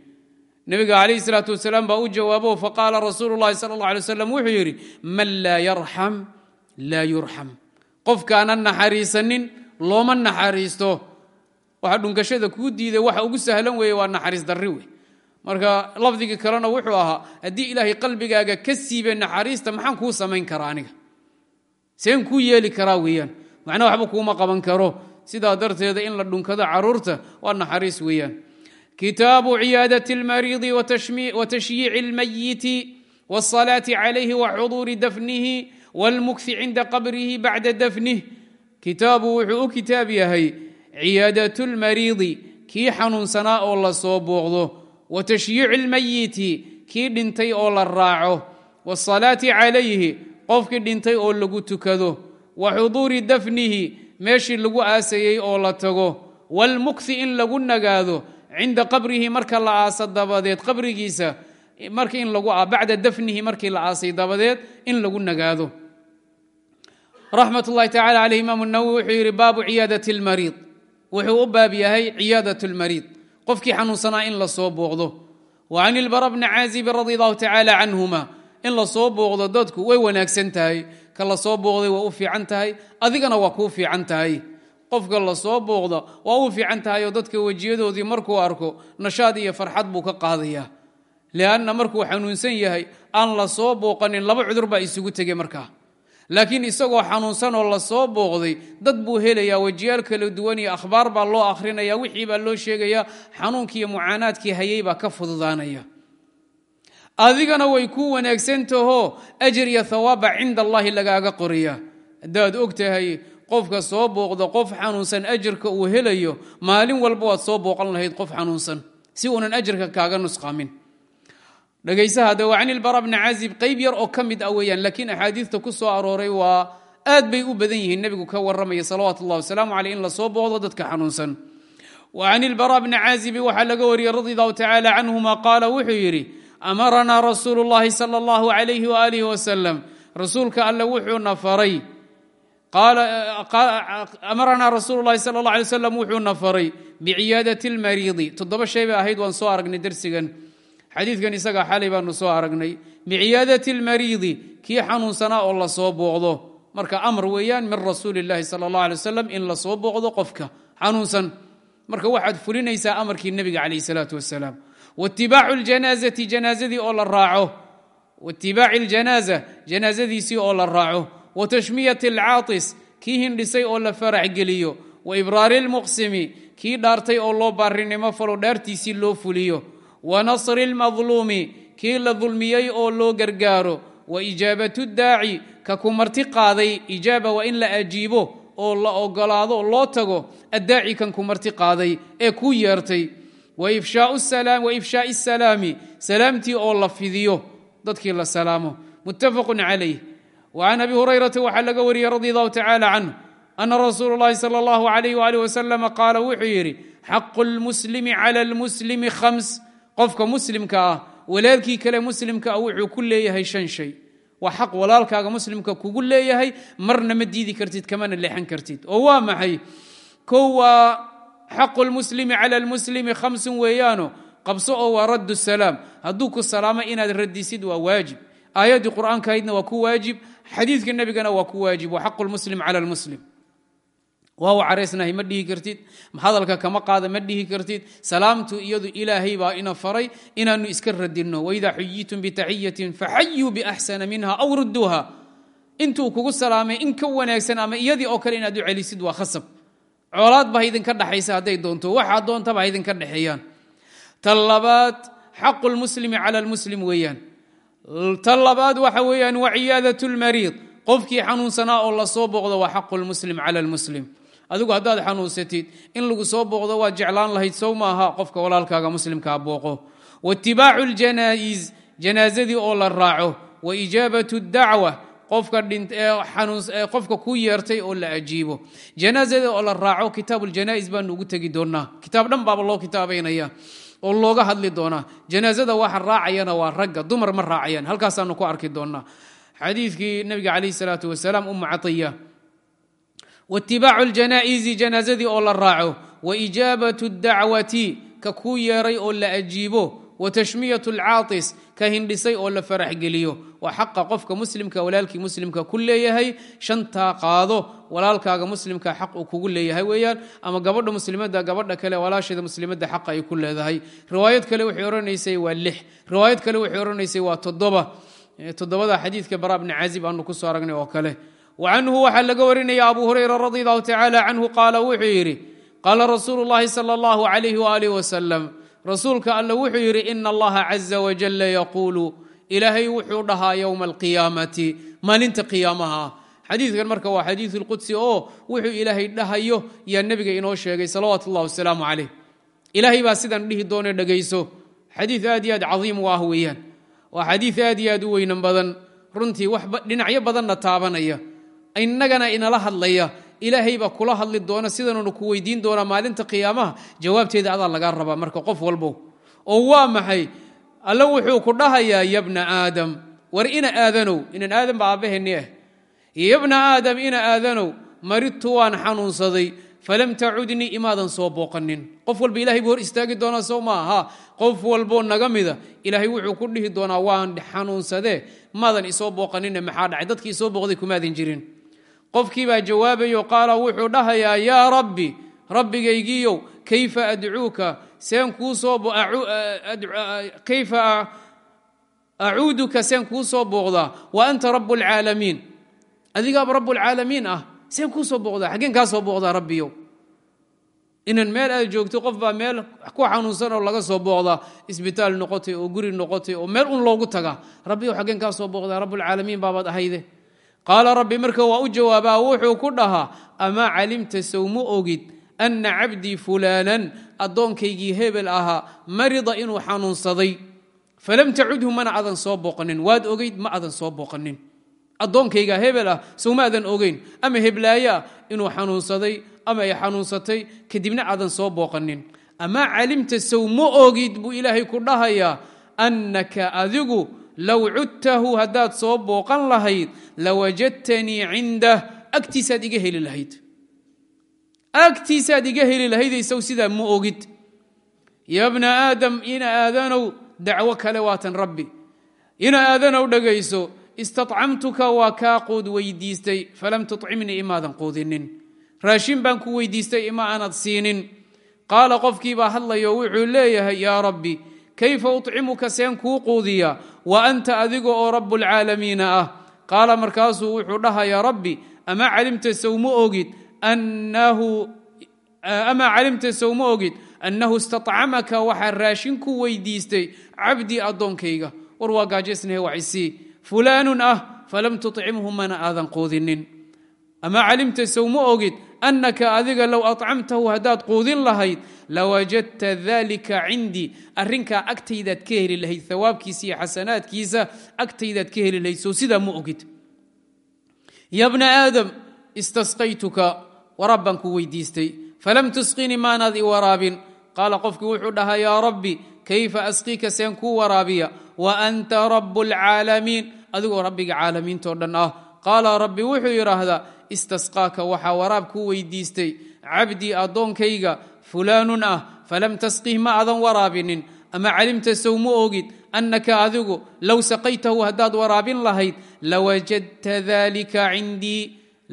Nebiga calayhi salaatu wasalaam baa u jawaabo faqaala rasuulu llahi sala allah alay wasalam wuxuu yidhi man laa yarxam laa yurxam qofkaanan naxariisanin looma naxariisto. Waxa dhunkashada kuu diiday waxa ugu sahlan weeye waa naxariis darri wey marka lafdigii kalena wuxuu ahaa haddii ilaahay qalbigaaga ka siibe naxariista maxaan kuu samayn karaa aniga? Seen kuu yeeli karaa weeyaan. Macna waxba kuuma qaban karo sidaa darteeda in la dhunkado caruurta waa naxariis weeyaan kitaabu ciyaadati اlmariidi watashyiici اlmayiti wالصalaaةi calayhi waxuduuri dafnihi wاlmukfi cinda qabrihi bacda dafnih kitaabu wuxuu u kitaab yahay ciyaadat اlmariidi kii xanuunsanaa oo la soo booqdo wa tashyiici اlmayiti kii dhintay oo la raaco wالصalaati calayhi qofkii dhintay oo lagu tukado wa xuduuri dafnihi meeshii lagu aasayey oo la tago wاlmukfi in lagu nagaado cinda qabrihi marka la aasa dabadeed qabrigiisa marka in lagu bacda dafnihi markii la aasay dabadeed in lagu nagaado raxmat ullahi tacala caleyh imaam nawowi wuxuu yidhi baabu ciyaadati اlmariid wuxuu u baab yahay ciyaadat اlmariid qofkii xanuunsanaa in la soo booqdo wa can ilbara bni caazibin radi allahu tacala canhuma in la soo booqdo dadku way wanaagsan tahay ka la soo booqday waa u fiican tahay? Adigana waa kuu fiican tahay. Qofka la soo booqda waa u fiican tahay oo dadka wejiyadoodii markuu arko nashaad iyo farxad buu ka qaadaya lianna markuu xanuunsan yahay aan la soo booqanin laba cudur baa isugu tegey markaa. Laakiin isagoo xanuunsan oo la booqday dad buu helayaa wejiyaal kala duwan iyo akhbaar baa loo akhrinaya wixii baa loo sheegaya xanuunkii iyo mucaanaadkii hayay baa ka fududaanaya adigana way kuu wanaagsan tahoo ajar iyo hawaaba cinda allaahi lagaaga qoraya haddaad og tahay qofka soo booqda qof xanuunsan ajarka uu helayo maalin walba waad soo booqan lahayd qof xanuunsan. Si uunan ajarka kaaga nusqaamin. Dhegaysaha de waa can ilbara bni cazib qayb yar oo ka mid ah weeyaan laakiin axaadiista ku soo arooray waa aad bay u badan yihiin nebigu ka warramaya salawaatu wasalaamu caleyh in la soo booqdo dadka xanuunsan. Wa can bni cazibi waxaa laga wariyey radi allahu tacaala canhuma qaala wuxuu yidhi amaranaa rasuulu llahi sala allahu alayhi waalihi wasalam rasuulka alle wuxuuna faray amaranaa rasuulu lahi sala allah alay slam wuxuuna faray biciyaadati اlmariidi toddoba shay bay ahayd waan soo aragnay dersigan xadiidkan isagaa xalay baanu soo aragnay biciyaadati اlmariidi kii xanuunsanaa oo la soo booqdo marka amar weeyaan min rasuuli اllahi sala اllah alay wasalam in la soo booqdo qofka xanuunsan marka waxaad fulinaysaa amarkii nebiga calayh salaatu wasalaam waitibaacu ljanaazati janaazadii oo la raaco. Waitibaaci aljanaaza janaasadiisii oo la raaco. Wa tashmiyati alcaatis kii hindhisay oo la farax geliyo. Wa ibraari almuqsimi kii dhaartay oo loo baarinimo falo dhaartiisii loo fuliyo. Wa nasri almadluumi kii la dulmiyey oo loo gargaaro. Wa ijaabatu daaci ka ku marti qaaday. Ijaaba waa in la ajiibo oo la ogolaado oo loo tago. Addaaci kan ku marti qaaday ee kuu yeertay wa ifshaai salaami salaamtii oo la fidiyo dadkii la salaamo. Muttafaqun calayh wa can abi hurayrata waxaa laga wariyey radi allahu tacala canhu ana rasuulu llahi sala allahu alayh waalih wasalama qaala wuxuu yidhi xaqu lmuslimi cala lmuslimi khams. Qofka muslimka ah walaalkii kale muslimka ah wuxuu ku leeyahay shan shay. Waa xaq walaalkaaga muslimka kugu leeyahay marna ma diidi kartid kamana leexan kartid. Oo waa maxay? Kow waa xaqu lmuslimi cala lmuslimi khamsun weeyaano qabso oo waa raddu salaam. Hadduu ku salaamo inaad radisid waa waajib. Aayaddii qur'aankahaydna waa ku waajib xadiidka nebigana waa ku waajib. Wa xaqu lmuslim cala lmuslim waa u caraysnahay ma dhihi kartid. Hadalka kama qaada ma dhihi kartid. Salaamtu iyadu ilaahay baa ina faray inaanu iska radinno waidaa xuyitum bitaxiyatin faxayuu biaxsana minha aw rudduuha. Intuu kugu salaamay in ka wanaagsan ama iyadii oo kale inaad u celisid waa khasab coolaad baa idinka dhaxaysa hadday doonto waxaa doontaba idinka dhexeeyaan. Ta labaad xaqu lmuslimi cala lmuslim weeyaan. Ta labaad waxa weeyaan wa lmariid qofkii xanuunsanaa oo la soo booqdo waa xaqu lmuslim cala lmuslim adigu haddaad xanuunsatid in lagu soo booqdo waad jeclaan lahayd sow maaha qofka walaalkaaga muslimkaa booqo. Waitibaacu ljanaa'iz janaazadii oo la raaco. Wa ijaabatu dacwa qofka ku yeertay oo la ajiibo. Janaazadii oo la raaco ljanaa'iz baanu ugu tegi doonaa. Kitaab dhan baaba loo kitaabaynaya oo looga hadli doonaa. Janaazada waxa raacayana waa ragga dumar ma raacayaan. Halkaasaanu ku arki doonaa. Xadiidkii nabiga calayh salaatu wasalaam umu caiya waitibaacu ljanaa'izi janaazadii oo la raaco wa ijaabatu dacwati ka kuu yeeray oo la ajiibo watashmiyat alcaatis ka hindhisay oo la farax geliyo waa xaqa qofka muslimka walaalkii muslimka ku leeyahay shantaa qaado walaalkaaga muslimka xaq uu kugu leeyahay weeyaan ama gabadha muslimadda gabadha kale walaasheeda muslimadda xaqa ay ku leedahay riwaayad kale waxay odhanaysay waa lix riwaayad kale waxay odhanaysay waa toddoba toddobada xadiidka bara bni caazib aanu ku aragnay oo kale wacanhu waxaa laga warinaya abu hurayra radi allahu tacaala canhu qaala wuxuu yidhi qaala rasuulu llahi sala allahu calayhi waaalih wasalam rasuulka alla wuxuu yidhi ina allaha caza wajalla yaquulu. Ilaahay wuxuu dhahaa yowma alqiyaamati maalinta qiyaamaha. Ah xadiidkan marka waa xadiidu lqudsi oo wuxuu ilaahay dhahayo yaa nebiga inoo sheegay salawaat ullah wasalaamu calayh. Ilaahay baa sidaan dhihi doone dhegayso xadii aad iyo aad caiim u ah weeyaan. Waa xadii aad iyo aad u weynan badan. Runtii dhinacyo badanna taabanaya. Inagana inala hadlaya ilaahay baa kula hadli doona sidanunu ku weydiin doonaa maalinta qiyaamaha. Jawaabteeda adaa lagaa rabaa. Marka qof walbow oo waa maxay? Alle wuxuu ku dhahayaa yabna aadam war ina aadanow. Inan aadam ba aabbaheeni ah yabna aadam ina aadanow maridtu waan xanuunsaday falam tacudnii imaadan soo booqanin. Qof walba ilahay buu hor istaagi doonaa sow maaha qof walboo naga mida ilaahay wuxuu ku dhihi doonaa waan xanuunsadee maadan isoo booqanine maxaa dhacay? Dadkii isoo booqday kumaadan jirin qofkii baa jawaabayo qaala wuxuu dhahayaa yaa rabbi rabbigaygiiyow kayfa adcuuka? Seen kuusoo kayfa acuuduka seen kuu soo booqdaa? Wa anta rabu lcaalamiin adigaaba rabbulcaalamiin ah seen kuu soo booqdaa xaggeen kaa soo booqdaa rabbiyow inan meel aad joogto qof baa meel ku xanuunsan oo laga soo booqdaa isbitaal noqotay oo guri noqotay oo meel un loogu tagaa. Rabbiyow xaggeen kaa soo booqdaa rabbulcaalamiin baabaad ahayde qaala rabbi marka waa u jawaabaa wuxuu ku dhahaa amaa calimta sowma ogid anna cabdii fulaanan addoonkaygii hebel ahaa marida inuu xanuunsaday? Falam tacudhu mana adan soo booqanin. Waad ogeyd ma adan soo booqanin. Addoonkayga hebel ah sowma adan ogeyn. Ama heblaaye ah inuu xanuunsaday ama ay xanuunsatay kadibna aadan soo booqanin. Amaa calimta sow ma ogid buu ilaahay ku dhahayaa annaka adigu low cudtahu haddaad soo booqan lahayd lawajadtanii cindah agtiisaad iga heli lahayd agtiisaad iga heli lahaydaysow sidaa ma ogid ya bna aadam ina aadanow dacwo kale waatan rabbi ina aadanow dhegayso istacamtuka waa kaa quud weydiistay falam tucimnii imaadan quudinin raashin baan ku weydiistay ima aanad siinin qaala qofkii baa hadlayo wuxuu leeyahay yaa rabbi kayfa ucimuka seen kuu quudiyaa wa anta adiga oo rabbulcaalamiina ah qaala markaasuu wuxuu dhahayaa rabbi amaa calimta sowma ogid amaa calimta sowma ogid annahu istacamaka waxaa raashin ku weydiistay cabdii addoonkayga war waa gaajaysnahe wacisii fulaanun ah falam tucimhu mana aadan quudinin amaa calimta sowma ogid annaka adiga low acamtahu haddaad quudin lahayd lawajadta dalika cindii arrinkaa agtaydaad ka heli lahayd hawaabkiisa iyo xasanaadkiisa agtaydaad ka heli lahayd sow sidaa ma ogid ya bna aadam istasqaytuka waraab baan ku weydiistay falam tusqinii maanaad i waraabin qaala qofkii wuxuu dhahaa yaa rabbi kayfa asqiika seen kuu waraabiya wa anta rabu lcaalamiin adigoo rabbiga caalamiintao dhan ah qaala rabbi wuxuu yidhaahdaa istasqaaka waxaa waraab kuu weydiistay cabdii addoonkayga fulaanun ah falam tasqih ma aadan waraabinin. Ama calimta sow ma ogid annaka adigu low saqaytahu haddaad waraabin lahayd lawajadta dalika cindii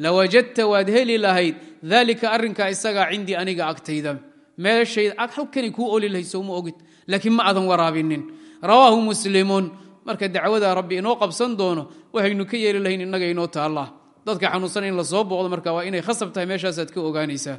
lawajadta waad heli lahayd dalika arrinkaa isagaa cindii aniga agtayda. Meeshayd halkanay kuu oli lahayd sow ma ogid laakiin ma aadan waraabinin. Rawaahu muslimuun marka dacwada rabbi inoo qabsan doono waxaynu ka yeeli lahayn innaga inoo taalla dadka xanuunsan in la soo booqdo marka waa inay khasab tahay meeshaasaad ka ogaanaysaa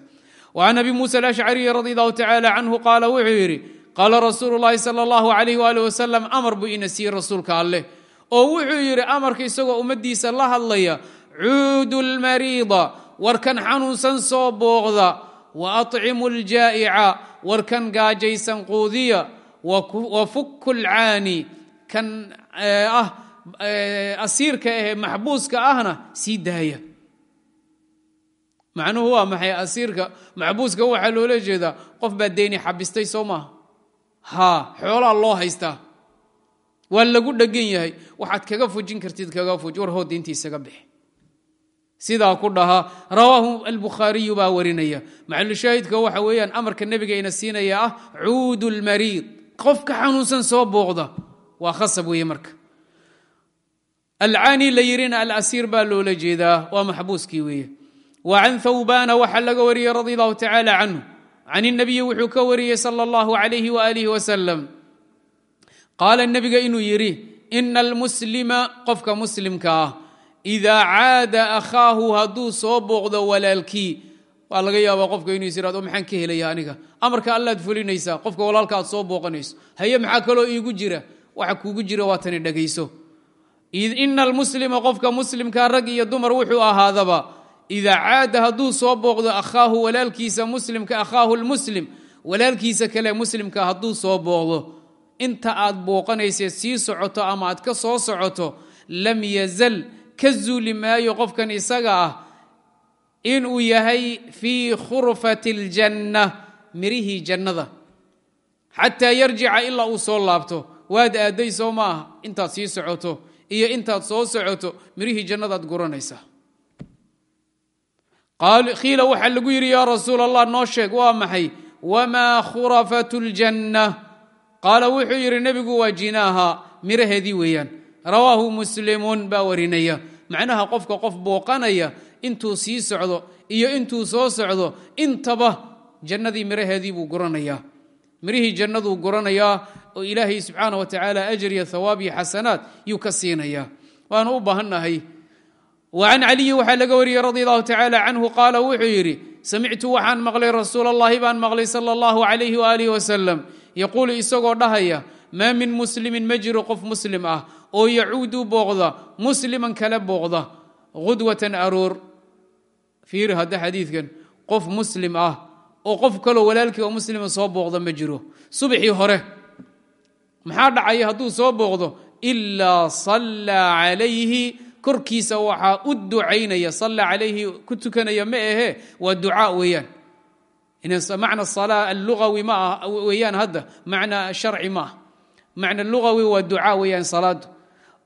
وعn abi muسى الأشcري رضي الله تعالى عنه qاala wuxuu yidhi qaala rasuul الlahi slى الlaه عليه وaلiه وسلم amar buu ina siiyey rasuulka alleh oo wuxuu yidhi amarka isagoo ummadiisa la hadlaya cuudu الmariiضa warkan xanuunsan soo booqda وأطcimu الjaaئca warkan gaajaysan quudiya وfuku الcaani kan ah asiirka ahe maxbuuska ahna sii daaya. Macnuhu waa maxay asiirka maxbuuska? Waxaa loola jeedaa qof baa deyni xabistay soo maaha? Haa xoolaa loo haystaa. Waa lagu dhegan yahay. Waxaad kaga fujin kartid kaga fuj. War hoo diinta isaga bixi. Sidaa ku dhahaa rawaahu albukhaariyu baa warinaya. Maxalushaahidka waxa weeyaan amarka nebigayna siinaya ah cuudu lmariid qofka xanuunsan soo booqda waa khasab weeye marka alcaani la yirina alasiir baa loola jeedaa waa maxbuuskii weeye وعن ثوبان waxaa laga wariyey رضي الله تعالى عنه عن النبي wuxuu ka wariyey صلى الله عليه وآله وسلم qaala nebiga inuu yidhi إna الmuslima qofka muslimka ah إidaa caada akhaahu hadduu soo booqdo walaalkii waa laga yaabaa qofka inuu is irado maxaan ka helaya aniga amarka allaad fulinaysaa qofka walaalka aad soo booqanayso haye maxaa kaloo iigu jira waxa kuugu jira waa tani dhegayso ina almuslima qofka muslimka rag iyo dumar wuxuu ahaadaba idaa caada hadduu soo booqdo akhaahu walaalkiisa muslimka akhaahu lmuslim walaalkiisa kale muslimka hadduu soo booqdo inta aad booqanaysa sii socoto ama aad ka soo socoto lam yazal ka zuuli maayo qofkan isaga ah inuu yahay fii khurfati اljanna mirihii jannada xataa yarjica ilaa uu soo laabto waad aaday soo ma aha intaad sii socoto iyo intaad soo socoto mirihii jannadaad guranaysaa khiila waxaa lagu yidhi yaa rasuul allah noo sheeg waa maxay? Wamaa khurafat اljanna qaala wuxuu yidhi nebigu waa jinaaha miraheedii weeyaan. Rawaahu muslimuun baa warinaya. Macnaha qofka qof booqanaya intuu sii socdo iyo intuu soo socdo intaba jannadii miraheedii buu guranayaa. Mirihii jannaduu guranayaa oo ilaahay subxaana wa tacaala ajriya hawaab iyo xasanaad yuu ka siinayaa. Waanu u baahannahay wa can caliyi waxaa laga wariyey radi allahu tacaala canhu qaala wuxuu yidhi samictu waxaan maqlay rasuulallaahi baan maqlay sala allahu calayhi waalih isagoo dhahaya maa min muslimin ma jiro qof ah oo yacuudu booqda musliman kala booqda khudwatan aroor fiiri hadda xadiidkan qof muslim ah oo qof kaloo walaalkii oo muslima soo booqda ma jiro. Hore maxaa dhacaya hadduu soo booqdo? Ilaa sallaa calayhi korkiisa waxaa u ducaynaya salla calayhi ku tukanaya ma ahe waa ducaa weeyaan. Macna salaa allugawi ma ah weeyaan hadda. Macna sharci ma ah macna lugawi waa ducaa weeyaan salaadu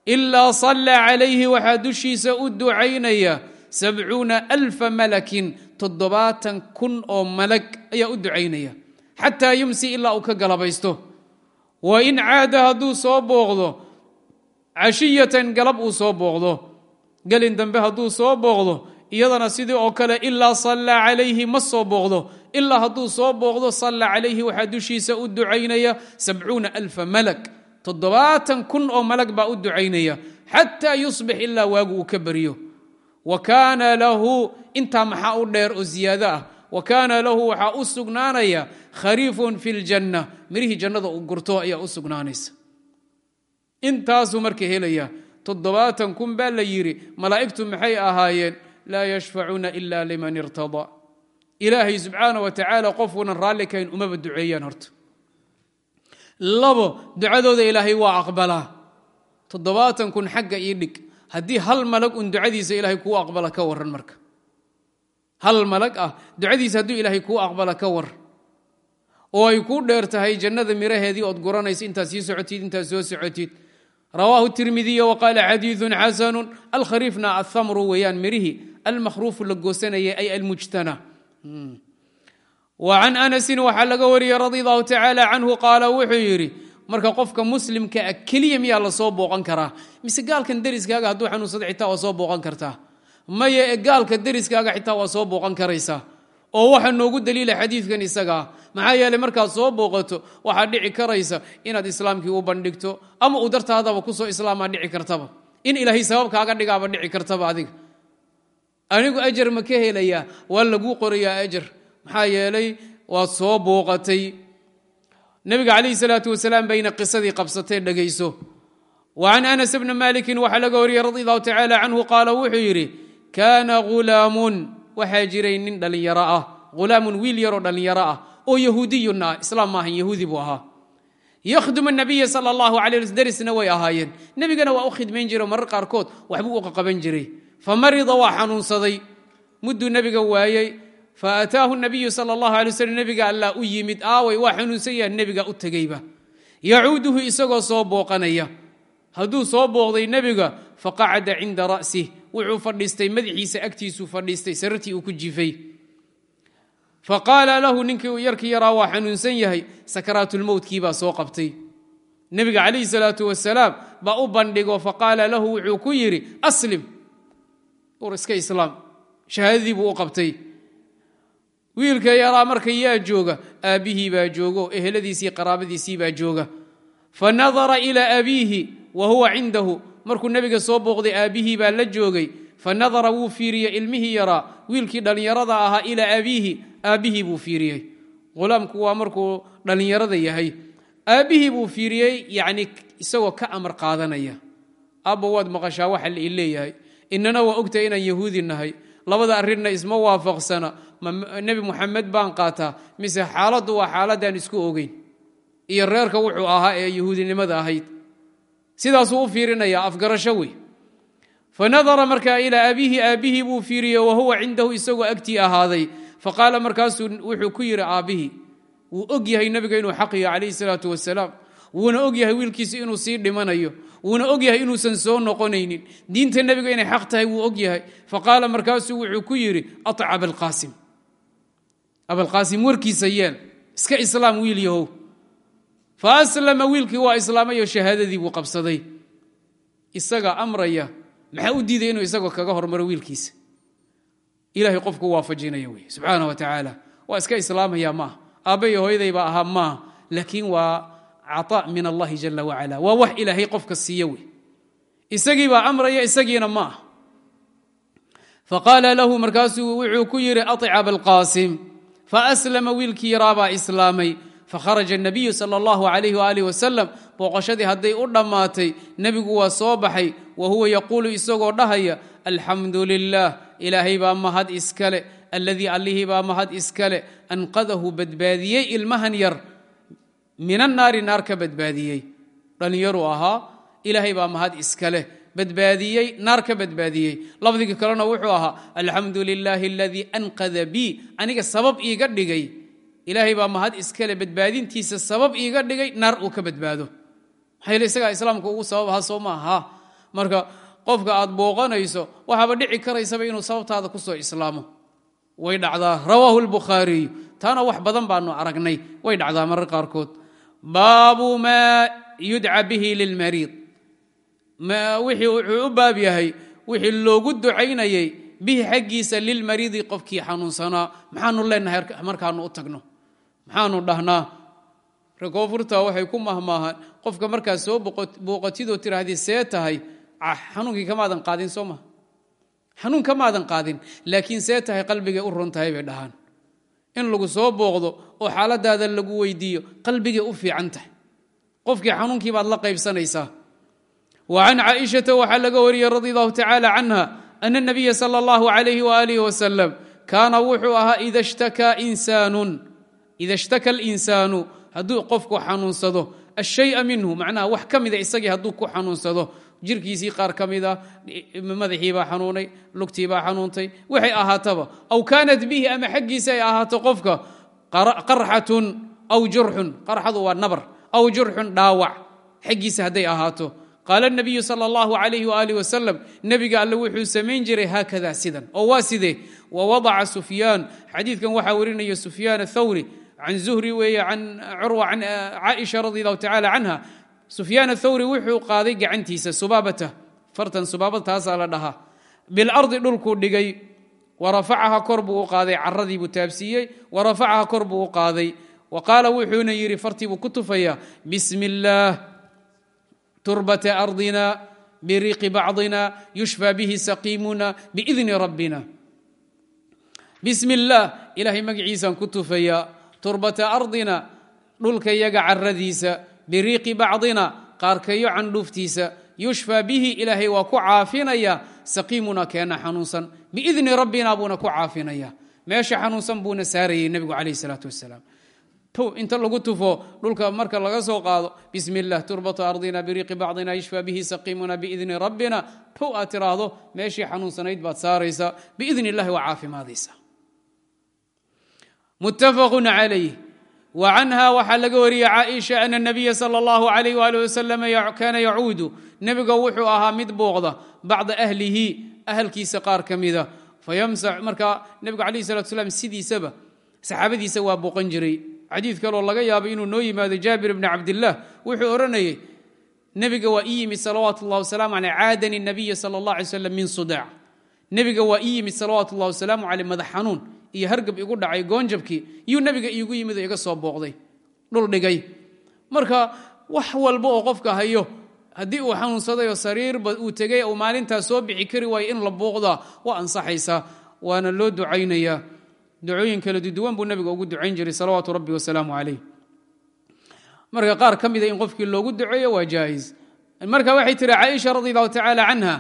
ilaa salla calayhi waxaa dushiisa u ducaynaya sabcuuna alfa malakin toddobaatan kun oo malag ayaa u ducaynaya. Xataa yumsi ilaa uu ka galabaysto wa in caada hadduu soo booqdo cashiyatan galab uu soo booqdo. Gelin dambe hadduu soo booqdo iyadana sidii oo kale ilaa sallaa calayhi ma soo booqdo. Ilaa hadduu soo booqdo salla calayhi waxaa dushiisa u ducaynaya sabcuuna alfa malag toddobaatan kun oo malag baa u ducaynaya. Xataa yusbix ilaa waagu uu ka baryo wa kaana lahu intaa maxaa u dheer oo ziyaado ah wa kaana lahu waxaa u sugnaanaya khariifun fi ljanna mirihii jannada uu gurto ayaa u sugnaanaysa. Intaasuu marka helaya toddobaatan kun baa la yidhi malaa'igtu maxay ahaayeen? Laa yashfacuuna ila liman irtadaa ilaahay subxaana wa tacaala qofuunan raalli kahayn umaba duceeyaan horta. Labo ducadooda ilaahay waa aqbalaa toddobaatan kun xagga ii dhig. Haddii hal malag un ducadiisa ilaahay kuu aqbala ka waran marka hal malag ah ducadiisa hadduu ilaahay kuu aqbala ka war. Oo ay kuu dheer tahay jannada miraheedii ood guranaysa intaad sii socotid intaad soo socotid. Rawaahu tirmidiy waqaala xadiiثun xasanu alkhariifna athamru weeyaan mirihii almakhruufu la goosanayay ay almujtana وcan anasin waxaa laga wariyey radi allahu tacaala canhu qaala wuxuu yidhi marka qofka muslimka a keliya miyaa la soo booqan karaa? Mise gaalkan deriskaaga hadduu xanuunsado xitaa waa soo booqan kartaa maya e gaalka deriskaaga xitaa waa soo booqan karaysaa oo waxaa noogu daliila xadiidkan isagaa maxaa yeeley markaad soo booqato waxaa dhici karaysa inaad islaamkii u bandhigto ama uu dartaadaba ku soo islaamaa dhici kartaba. In ilaahay sabab kaaga dhigaaba dhici kartaba adiga. Anigu ajar ma ka helayaa waa laguu qorayaa ajar. Maxaa yeelay waad soo booqatay. Nebiga calayhi salaatu wasalaam bayna qisadii qabsatee dhegayso wa can anas bni malikin waxaa laga wariyey radi allahu tacaala canhu kaana hulaamun waxaa jiray nin dhallinyaro ah. Hulaamun wiil yaroo dhallinyaro ah. Oo yahuudiyun ah. Islaam maahan yahuudi buu ahaa. Yakhdumu nabiya sala allahu alay wasl derisna way ahaayeen. Nebigana waa u khidmayn jire marar qaarkood waxbuu u qaqaban jiray. Fa marida waa xanuunsaday. Mudduu nebiga waayey faataahu nabiyu sal allahu alay waslm nebiga allah u yimid aaway waa xanuunsan yaha nebiga u tegeyba yacuuduhu isagoo soo booqanaya. Hadduu soo booqday nebiga faqacada cinda ra'sih wuxuu fadhiistay madaxiisa agtiisuu fadhiistay sarartii uu ku jifay. Faqaala lahu ninkii yarkii yaraa waa xanuunsan yahay sakaraatulmowtkii baa soo qabtay. Nebiga calayhi salaatu wasalaam baa u bandhigo faqaala lahu wuxuu ku yidhi aslim. Ur iska islaam shahaadadii buu u qabtay. Wiilka yaraa marka yaa jooga aabbihii baa joogo eheladiisii qaraabadiisii baa jooga. Fa nadara ilaa abiihi wa huwa cindahu markuu nebiga soo booqday aabbihii baa la joogay fa nadara wuu fiiriyey ilmihii yaraa wiilkii dhallinyarada ahaa ilaa abiihi aabbihii buu fiiriyey. Hulaamku waa markuu dhallinyarada yahay. Aabbihii buu fiiriyey yacni isagoo ka amar qaadanaya. Abba waad maqashaa waxa la ileeyahay inana waa ogtahay inaan yahuudi nahay. Labada arrinna isma waafaqsana. Nebi muxamed baan qaataa. Mise xaaladdu waa xaaladaan isku ogeyn. Iyo reerka wuxuu ahaa ee yahuudinimada ahayd sidaasuu u fiirinayaa afgarasho wey fa nadara markaa ilaa abiihi aabbihii buu fiiriyey wa huwa cindahu isagoo agtii ahaaday. Faqaala markaasuu wuxuu ku yidhi aabbihii wuu og yahay nebiga inuu xaqiyo calayhi salaatu wasalaam. Wuuna og yahay wiilkiisu inuu sii dhimanayo. Wuuna og yahay inuusan soo noqonaynin. Diinta nebiga inay xaq tahay wuu og yahay. Faqaala markaasuu wuxuu ku yidhi aطc abalqaasim abalqaasim warkiisa yeel iska islaam wiil yahow fa aslama wiilkii waa islaamayo shahaadadii buu qabsaday. Isaga amraya maxaa u diiday inuu isagoo kaga hormaro wiilkiisa? Ilahay qofku waafajinaya wey subxaana wa tacaala. Waa iska islaamaya maaha aabba iyo hooyadayba ahaa maaha laakiin waa caطaa min allahi jala wacala waa wax ilaahay qofka siiyo wey isagii baa amraya isagiina ma faqaala lahu markaasuu wuxuu ku yidhi aطc abalqaasim faaslama wiilkii yaraabaa islaamay fakharaja nabiyu sal allahu alayh waalih wasalam booqoshadii hadday u dhammaatay nebigu waa soo baxay wa huwa yaquulu isagoo dhahaya alxamdu lilah ilaahay baa mahad iskale alladii allihii baa mahad iskale anqadahu badbaadiyey ilmahan yar min annaari naar badbaadiyey dhallinyaru ahaa ilaahay baa mahad iskaleh badbaadiyey naar ka badbaadiyey lafdiga kalena wuxuu ahaa alxamdu lilaahi aladii anqada bi aniga sabab iiga dhigay ilaahay baa mahad iskale badbaadintiisa sabab iiga dhigay naar uu ka badbaado. Maxaa isagaa islaamka ugu sabab aha soo maaha marka qofka aad booqanayso waxaaba dhici karaysaba inuu sababtaada ku soo islaamo. Way dhacdaa. Rawaahu lbukhaariyu taana wax badan baanu aragnay. Way dhacdaa marar qaarkood. Baabu maa yudca bihi lilmariid. Wuxuu u baab yahay wixii loogu ducaynayay bihi xaggiisa lilmariidi qofkii xanuunsanaa. Maxaanu leenahay markaanu u tagno maxaanu dhahnaa? Koonfurta waxay ku mahmaahaan qofka markaad soo booqatidoo tirahdii see tahay xanuunkii kamaadan qaadin soo ma. Xanuun kamaadan qaadin laakiin see tahay qalbigay u run tahay bay dhahaan. In lagu soo booqdo oo xaaladaada lagu weydiiyo qalbigay u fiican tahay. Qofkii xanuunkii baad la qaybsanaysaa. Wa can caaishata waxaa laga wariyey radi allahu tacaala canha ana nabiya sala allahu alayhi waaalih wasalam kaana wuxuu ahaa ida shtakaa insaanun ida shtaka alinsaanu hadduu qofku xanuunsado ashaya minhu macnaha wax ka isagii hadduu ku xanuunsado jirkiisii qaar ka mida xanuunay lugtiibaa xanuuntay waxay ahaataba aw kaanat bihi ama xaggiisa ahaato qofka qarxatun aw jurxun qarxadu waa nabar aw jurxun dhaawac xaggiisa hadday ahaato qaala nabiyu sala allahu alayh waaalih wasalam nebiga alle wuxuu samayn jiray haakada sidan oo waa sidee wawadaca sufyaan xadiidkan waxaa warinaya sufyaan athawri can zuhri weeye can curwa can caaisha radi allahu tacala canha sufyaan athawri wuxuu qaaday gacantiisa subaabata fartan subaabad taasaa la dhahaa bilardi dhulkuu dhigay warafacaha kor buu u qaaday caradii buu taabsiiyey warafacaha kor buu u qaaday wa qaala wuxuuna yidhi fartii buu ku tufayaa bismi illaah turbata ardina biriiqi bacdina yushfى bihi saqiimuna biidni rabbina bismi illaah ilaahay magaciisaan ku tufayaa turbata ardina dhulkayaga caradiisa biriiqi bacdina qaarkayo candhuuftiisa yushfى bihi ilaahay waa ku caafinaya saqiimuna keena xanuunsan. Biidni rabbina buuna ku caafinaya. Meesha xanuunsan buuna saarayay nebigu calayh salaatu wasalaam inta lagu tufo dhulka marka laga soo qaado illah turbata ardina biriiqi bacdina yushfى bihi saqiimuna biidni rabbina. Pow aad tiraahdo meeshii xanuunsanayd baad saaraysaa. Biidni illahi waa caafimaadaysa muttafaqu calayh. Wa canha waxaa laga wariyey caaisha ana nabiya sala allahu alayh waali wasalam kaana yacuudu. Nebiga wuxuu ahaa mid booqda bacda ahlihi ahalkiisa qaar ka mida. Fayamsax marka nebigu alayh salatu slam sidiisaba saxaabadiisa waa booqan jiray. Xadiid kaloo laga yaabo inuu noo yimaado jaabir bni cabdillaah wuxuu odhanayay nebiga waa ii yimid salawaatu ullah wasalaamu aleyh caadani nabiya sala allah alay slam min sudaac nebiga waa ii yimid salawaatu ullah wasalaamu caleyh madax xanuun iyo hargab igu dhacay goonjabkii iyuu nebiga iigu yimid oo iga soo booqday. Dhul dhigay. Marka wax walba oo qofka hayo haddii uu xanuunsaday oo sariirba uu tegay uu maalintaas soo bixi kari waayo in la booqdaa waa ansaxaysaa waana loo ducaynayaa ducooyin kala duduwan buu nabiga ugu ducayn jiray salawaatu rabbi wasalaamu calayh. Marka qaar ka mida in qofkii loogu duceeyo waa jaais marka waxay tiri caaisha radi allahu tacaala canha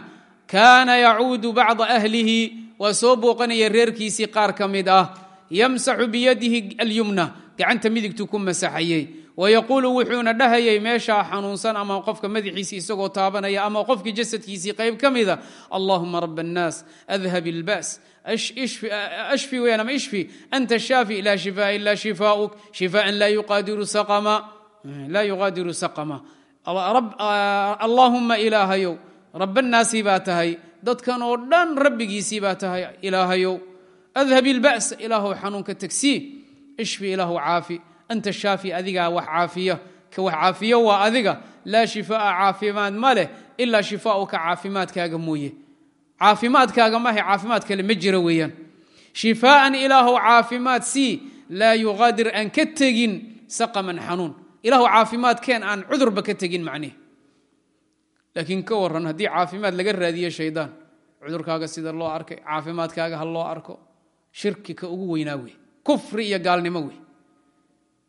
kaana yacuudu bacda ahlihi waa soo booqanaya reerkiisii qaar ka mid ah yamsaxu biyadihi alyumna. Gacanta midigtuu ku masaxayey wayaquulu wuxuuna dhahayay meeshaa xanuunsan ama qofka madaxiisii isagoo taabanaya ama qofkii jasadkiisii qayb ka mida allahuma rab annaas adhab ilba's ashfi weyaan ama ishfi anta shaafi laa shifaa ila shifaauk shifaan laa yuqaadiru saqama. Saqama. Allaahumma ilaahayow rabbannaasi baa tahay dadkan oo dhan rabbigiisii baa tahay ilaahayow adhab ilba's ilaahow xanuunka tagsii ishfi ilaahow caafi anta shaafi adigaa wax caafiya ka wax caafiyo waa adiga laa shifaa'a caafimaad ma leh ilaa shifaauka caafimaadkaaga mooye. Caafimaadkaaga mahe caafimaad kale ma jiro weeyaan. Shifaaan ilaahow caafimaad sii laa yuqaadir aan ka tegin saqaman xanuun. Ilaahu caafimaadkeen aan cudurba ka tegin macnihi laakiin ka waran haddii caafimaad laga raadiyo shaydaan. Cudurkaaga sida loo arkay caafimaadkaaga ha loo arko shirki ugu weynaa wey kufri iyo gaalnimo wey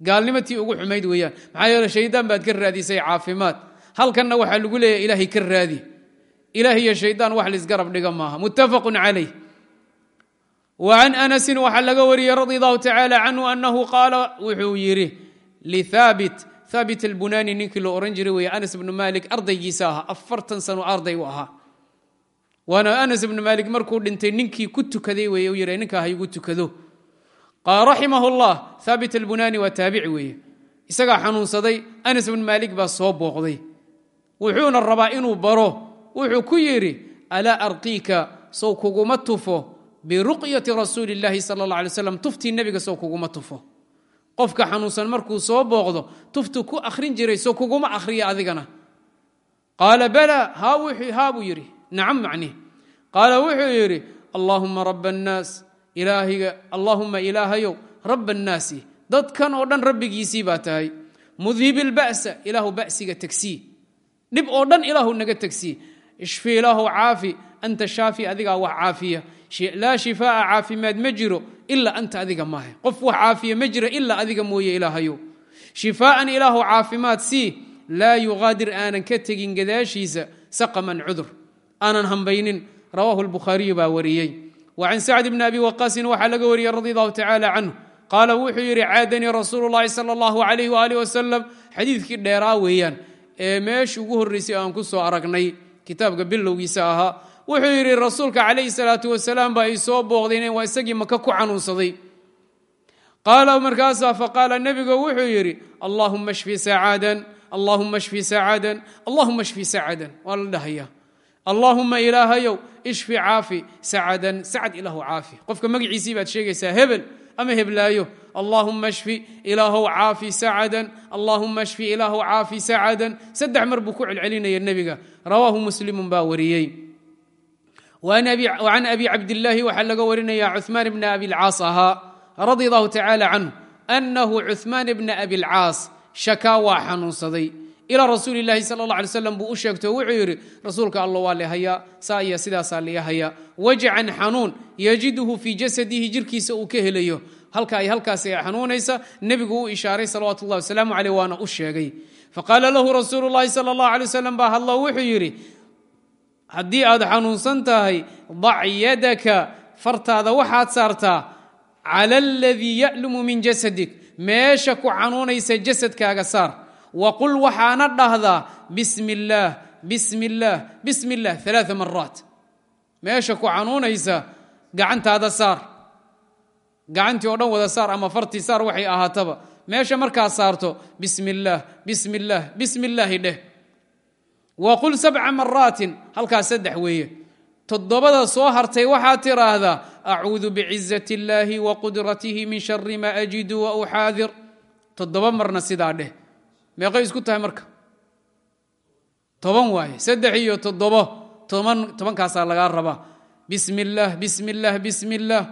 gaalnimo ugu xumayd weeyaan. Maxaa yeele shaydaan baad ka raadisay caafimaad. Halkanna waxaa lagu leeyahy ilaahay ka raadi. Ilaah iyo shaydaan wax laisgarab dhiga maaha. Muttafaqun calayh. Can anasin waxaa laga radi allahu tacaala canhu annahu qaala wuxuu yidhi lithaabit thaabit albunaani ninkii loo ohan jiray weeye anas bnu malik ardaygiisa ahaa afartan sano arday u ahaa. Waana anas bnu malik markuu dhintay ninkii ku tukaday weeye u yidhi ninkaa haygu tukado. Raximah llah thaabit albunaani waa taabici weeye. Isagaa xanuunsaday anas bnu maalik baa soo booqday. Wuxuuna rabaa inuu baro. Wuxuu ku yidhi alaa arqiika sow kuguma tufo. Biruqyati rasuuli اllahi sala اllah alay slam tuftii nebiga sow kuguma tufo qofka xanuunsan markuu soo booqdo tuftu ku akhrin jiray sow kuguma akhriya adigana. Qaala bala haa buu yidhi. Nacam macnih qaala wuxuu yidhi allaahuma raba annaas ilaahiga allaahuma ilaahayow raba annaasi dadkan oo dhan rabbigiisii baa tahay. Mudhib ilba'sa ilaahu ba'siga tegsii dhib oo dhan ilaahu naga tegsii ishfi ilaahu caafi anta shaafi adigaa wax caafiya laa shifaa'a caafimaad ma jiro ilaa anta adiga maahe qof wax caafiya ma jiro ilaa adiga mooye ilaahayo shifaa'an ilaahu caafimaad sii laa yugaadir aanan ka tegin gadaashiisa saqaman cudur aanan hambaynin rawaahu lbukhaariyu baa wariyey wa can sacd bni abi waqaasin waxaa laga wariyey radi allahu tacaala canhu qaala wuxuu yidhi caadanii rasuulu llahi sala allahu alayh waalih wasalam xadiidkii dheeraa weeyaan ee meesha ugu horreysay aan ku soo aragnay kitaabka bilowgiisa ahaa wuxuu yidhi rasuulka calayhi salaatu wasalaam baa ay soo booqdeen waa isagii maka ku xanuunsaday. Qaala markaasaa faqaala nebigu wuxuu yidhi allahuma shfi sacaadan allahuma shfi sacaadan allahuma shfi sacadan waa la dhahaya. Allaahuma ilaahayow ishfi caafi sacadan sacad ilaahu caafi. Qofka magaciisii baad sheegaysaa hebel ama heblaayo. Allaahuma shfi ilaahow caafi sacadan allaahuma shfi ilaahow caafi sacadan saddex mar buu ku celcelinaya nebiga. Rawaahu muslimun baa wariyey can abi cabdilaahi waxaa laga warinaya cumaan bna abilcaas ahaa radi allahu tacaala canhu annahu cumaan bna abilcaas shakaa waa xanuunsaday ilaa rasuuli laahi sal la alay slam buu u sheegtoo wuxuu yidhi rasuulka alla waa lehayaa saa iyo sidaasaa leehayaa wajcan xanuun yajiduhu fii jasadihi jirkiisa uu ka helayo halka ay halkaasi xanuunaysa nebigu u ishaaray salawat llahi wasalaamu aleyh waana u sheegay faqaala lahu rasuulu lahi sal اllah alay wslam baa hadlo wuxuu yidhi haddii aad xanuunsan tahay dac yadaka fartaada waxaad saartaa cala aladii ya'lumu min jasadik. Meesha ku xanuunaysa jasadkaaga saar. Waqul waxaana dhahdaa bismi illaah bismi illaah bismi illaah alaaa maraat meesha ku xanuunaysa gacantaada saar. Gacantii oo dhan wada saar ama fartii saar waxay ahaataba. Meesha markaad saarto bismi illaah bismi illaah bismi illaahi dheh waqul sabca maraatin halkaas saddex weeye. Toddobada soo hartay waxaad tiraahdaa acuudu bicizat illaahi wa qudratihi min shari ma ajidu wa uxaadir. Toddoba marna sidaa dheh. Meeqay isku tahay marka? Toban waaye saddex iyo toddobo. Toban tobankaasaa lagaa rabaa. Bismi illaah bismi illaah bismi illaah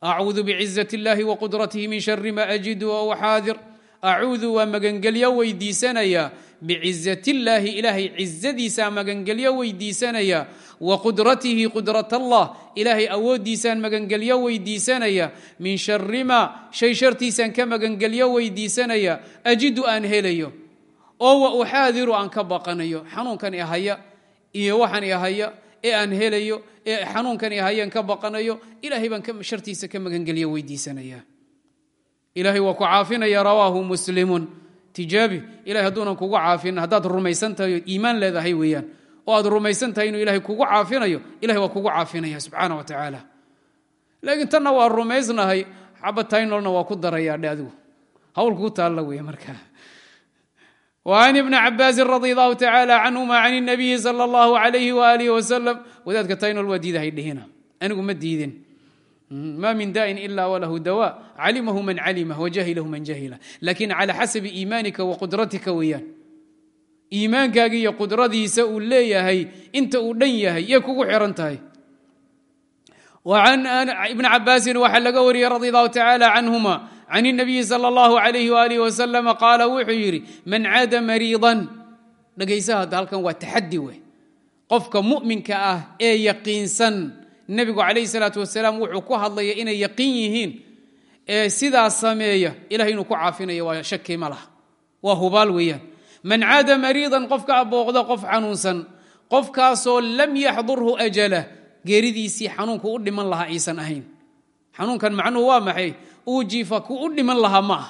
acuudu wa qudratihi min shari ma ajidu wa uxaadir. Acuudu waa magangelyo weydiisanayaa bicizatillaahi ilaahay cizadiisaa magangelyo weydiisanaya wa qudratihi qudrat allah ilaahay awooddiisaan magangelyo weydiisanaya min shari ma shay shartiisaan ka magangelyo weydiisanaya ajidu aan helayo oo wa uxaadiru aan ka baqanayo xanuunkan ihaya iyo waxaan ihaya ee aan helayo ee xanuunkan ihayaan ka baqanayo ilaahay baan shartiisa ka magangelyo weydiisanaya. Ilaahay waa ku caafinaya rawaahu muslimun tijaabi ilahay hadduunan kugu caafin haddaad rumaysan tahay oo iimaan leedahay weeyaan oo aad rumaysan tahay inuu ilahay kugu caafinayo ilahay waa kugu caafinaya subxaana wa tacaala laakiin tanna waa rumaysnahay xabataynolna waa ku darayaa dhe adigu hawl kuu taalla weeye markaa وعن بن cabاasi رضي الله تعالى عنهma عن النبي صلى الله عليه وآله وسلم wadaadka taynol waa diidahay dhihina anigu ma diidin ma min daءin إla وlah dawاء calimahu man calima وjahilahu man jahila lakin calى xasabi iimanika وqudratika weeyaan iimaankaaga iyo qudradiisa uu leeyahay inta uu dhan yahay yay kugu xiran tahay وعن بن cabاasi waxaa laga wariyey رضي الله تعالى عنهma can الnabiyi salى اllahu alayh walih wasalam qaala wuxuu yidhi man caada mariidan dhegaysa hadda halkan waa taxadi wey qofka mu'minka ah ee yaqiinsan nebigu calayh salaatu wasalaam wuxuu ku hadlaya inay yaqiin yihiin ee sidaas sameeya ilahay inuu ku caafinayo waa shaki ma laha. Waa hubaal weeyaan. Man caada mariidan qofka abooqda qof xanuunsan qofkaasoo lam yaxdurhu ajalah geeridiisii xanuunku u dhiman lahaa aysan ahayn. Xanuunkan macnuhu waa maxay? Uu jiifa ku u dhiman lahaa ma ah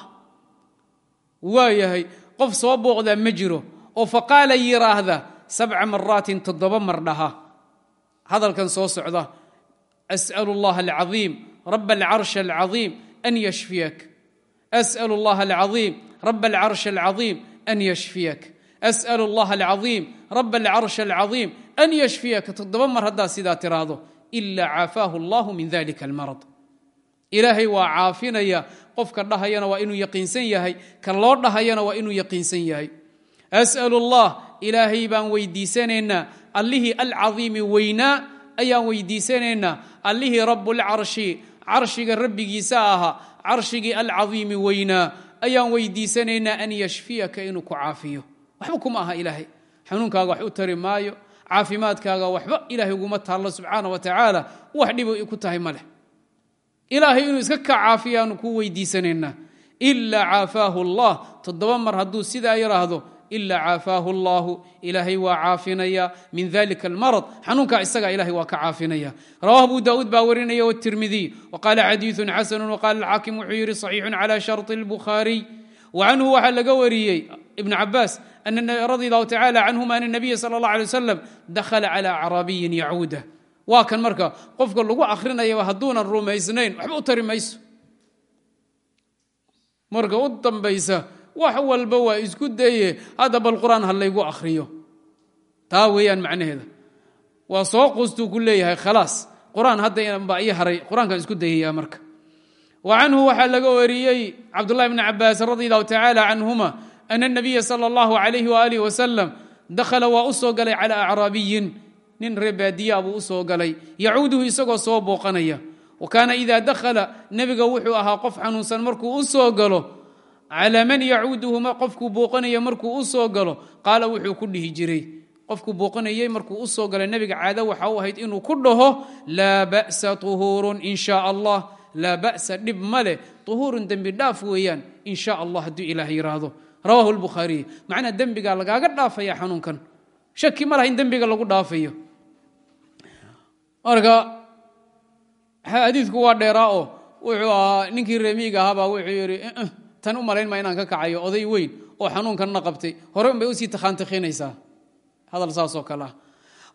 waa yahay qof soo booqdaa ma jiro oo faqaala yidhaahda sabca maraatin toddoba mar dhaha. Hadalkan soo socda as'alu اllaha alcaiim raba alcarshi alcaiim an yashfiyak as'alu اllaha alcaiim raba alcarshi alcaiim an yashfiyak as'alu اllaha alcaiim raba alcarshi alcaiim an yashfiyaka toddoba mar haddaa sidaa tiraahdo ila caafaahu allahu min dalika almarad ilaahay waa caafinaya qofka dhahayana waa inuu yaqiinsan yahay ka loo dhahayana waa inuu yaqiinsan yahay as'alu allah ilaahay baan weydiisanaynaa allihii alcadiimi weynaa ayaan weydiisanaynaa allihii rabbulcarshi carshiga rabbigiisa ahaa carshigii alcadiimi weynaa ayaan weydiisanaynaa an yashfiyaka inuu ku caafiyo. Waxba kuma aha ilaahay. Xanuunkaaga wax u tari maayo caafimaadkaaga waxba ilaahay uguma taallo subxaana wa tacaala wax dhibo ku tahay ma leh. Ilaahay inuu iska ka caafiyaanu ku weydiisanaynaa ilaa caafaahu allah. Toddoba mar hadduu sidaa yidhaahdo ilaa caafaahu allahu ilaahay waa caafinaya min dalika almarad xanuunkaa isaga ilahay waa ka caafinaya rawahu abu daauud baa warinaya wtirmidiy waqaala xadiiثu xasanu waqala alxaakim wuxuu yidhi صaxiixu cala sharطi اlbukhaariy wacanhu waxaa laga wariyey ibn cabaas radi allahu tacala canhuma an nabiya sala اllah alay wasalam dakhala cala acraabiyin yacuuda waa kan marka qofka lagu akrinayaba hadduunan rumaysnayn waxba u tari mayso marka u dambaysa wax walba waa isku daye hadda bal qur'aan ha laygu akhriyo. Taa weeyaan macnaheeda. Waa soo qustuu ku leeyahay khalaas. Qur'aan hadda baa ii haray qur'aankaan isku dayaya marka. Wa canhu waxaa laga wariyey cabdullahi bni cabaas radi allahu tacaala canhuma ana nabiya sala allahu alayh waaalih wasalam dakhala waa u soo galay cala acraabiyin. Nin ree baadiyaa buu galay. Yacuuduhu isagoo soo booqanaya. Wa kaana ida dakhala nebiga wuxuu ahaa qof xanuunsan markuu u galo calaa man yacuuduhu qofkuu booqanaya markuu u soo galo. Qaala wuxuu ku dhihi jiray qofkuu booqanayey markuu u soo galo nebiga caado waxa u ahayd inuu ku dhaho laa ba'sa tuhuurun in shaa allah laa ba'sa dhib ma leh tuhuurun dembi dhaaf weeyaan in shaa allah hadduu ilaah yidhaahdo rawahu lbukhaariy macnaa dembigaa lagaaga dhaafaya xanuunkan. Shaki ma laha in dembiga lagu dhaafayo. Marka xadiidku waa dheeraa oo wuxuu ahaa ninkii reemiiga ahaabaa wuxuu yidhi tan u malayn maa inaan ka kacayo oday weyn oo xanuunkanna qabtay hore unbay usii takhaantikhinaysaa hadal saasoo kale ah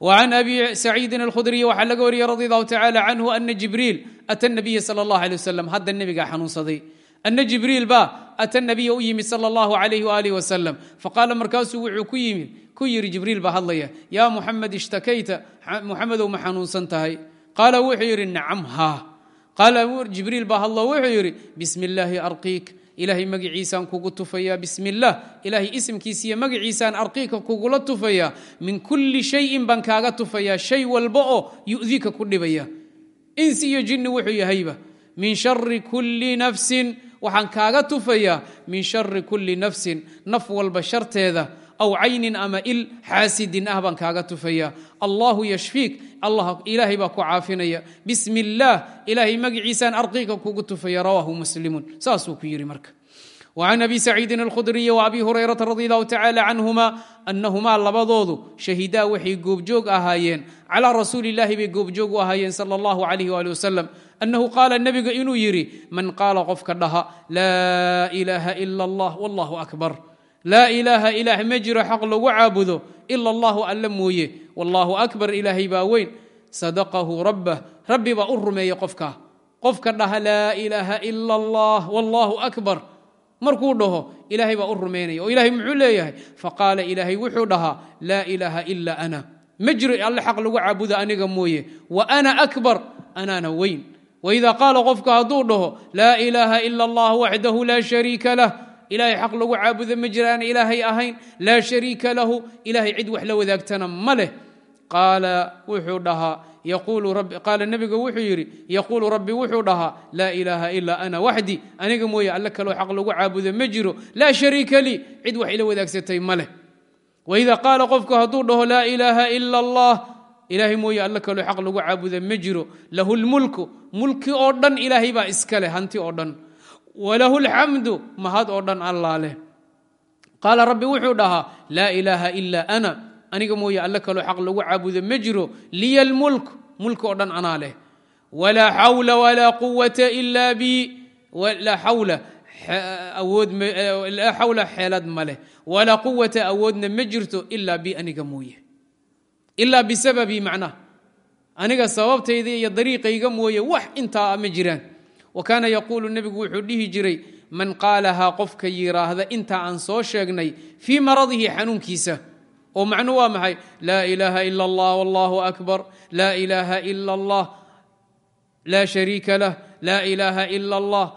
وعن أبي سعيد الخdري waxaa laga wariyey رضي الله تعالى عنه أن جiبريل أtى النبي sلى الله عليه وسلم hadda nebigaa xanuunsaday أن جiبريل ba أtى النبي u yimid sلى الله عليه وآله وسلم faqاala markaasuu wuxuu ku yimid ku yiri jibriil baa hadlaya ya muxamed ishtakayta muxamedow ma xanuunsan tahay qaala wuxuu yidhi nacam haa qaala jibriil baa hadlo wuxuu yidhi bismi illaahi arqiik ilaahay magiciisaan kugu tufayaa bismi illaah ilaahay isimkiisiiyo magaciisaan arqiika kugula tufayaa min kulli shayin baan kaaga tufayaa shay walba oo yu'dika ku dhibaya. Insi iyo jinni wuxuu yahayba. Min shari kulli nafsin waxaan kaaga tufayaa min shari kulli nafsin naf walba sharteeda aw caynin ama il xaasidin ah baan kaaga tufaya allahu yashfiik allah ilaahay baa ku caafinaya bismi illaah ilaahay magaciisaan arqiika kugu tufaya rawaahu muslimuun saasuu ku yidhi marka وعن أبي سعيد الخdري وأbي هريرة رضي الله تعالى عنهما أنهmaa labadoodu شhahidaa waxay goobjoog ahaayeen calى rasuuli الlahi bay goobjoog u ahaayeen salى الlaه عليه وaلي وسلم أنhu qaala nebiga inuu yidhi man qaala qofka dhaha laa إلaha إلا الlah والlah أكبر laa ilaaha ilaah ma jiro xaq lagu caabudo ila allahu alla mooye. Wallaahu akbar ilaahay baa weyn. Sadaqahu rabbah. Rabbi baa u rumeeya qofka. Qofka dhaha laa ilaaha ila allah wallaahu akbar. Markuu dhaho ilaahay baa u rumaynaya oo ilahay muxuu leeyahay? Faqaala ilaahay wuxuu dhahaa laa ilaaha ila ana. Ma jiro alle xaq lagu caabudo aniga mooye. Wa ana akbar anaana weyn. Waida qaala qofka hadduu dhaho laa ilaaha ila allah waxdahu laa shariika lah ilahay xaq lagu caabudo ma jiraan ilaahay ahayn. Laa shariika lahu. Ilahay cid wax la wadaagtana ma leh. Qaala wuxuu dhahaa qaala nebiga wuxuu yidhi yaquulu rabbi wuxuu dhahaa laa ilaaha ilaa ana waxdi aniga mooye alle kaloo xaq lagu caabudo ma jiro. Laa shariika lii. Cid wax ila wadaagsatay ma leh. Waida qaala qofku hadduu dhaho laa ilaaha ila allah ilaahay mooye alle kaloo xaq lagu caabudo ma jiro. Lahu lmulku. Mulki oo dhan ilaahay baa iska leh hanti oo dhan walahu lxamdu mahad oo dhan allaa leh. Qaala rabbi wuxuu dhahaa laa ilaaha ilaa ana. Aniga mooye alle kaloo xaq lagu caabudo ma jiro. Liya lmulk mulki oo dhan anaa leh. Walaa xawla walaa quwata ilaa bi. Laa xawla laa xawla xeelad ma leh. Walaa quwata awoodna ma jirto ilaa bi aniga mooye. Ilaa bisababii macnaha aniga sababtayda iyo dariiqayga mooye wax intaa ma jiraan wa kaana yaquulu nebigu wuxuu dhihi jiray man qaalahaa qofka yiraahda intaa aan soo sheegnay fii maradihi xanuunkiisa. Oo macnu waa maxay? Laa ilaaha ila allah wallahu akbar. Laa ilaaha ila allah laa shariika lah. Laa ilaaha ila allah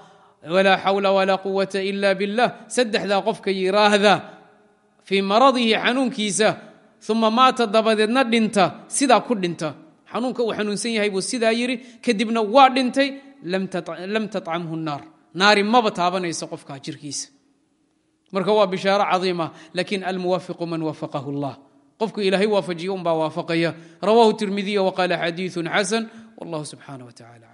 walaa xawla walaa quwata ila billah. Saddexdaa qofka yiraahda fii maradihi xanuunkiisa uma maata dabadeedna dhinta sidaa ku dhinta. Xanuunka uu xanuunsan yahay buu sidaa yidhi kadibna waa dhintay lam tatcamhu naar naari maba taabanayso qofkaa jirkiisa marka waa bishaaro cadiima lakin almuwafiqu man wafaqahu اllah qofku ilaahay waafajiyo unbaa waafaqaya rawahu tirmidiy waqala xadiiثu xasan wallah subxanaه w tacala aclam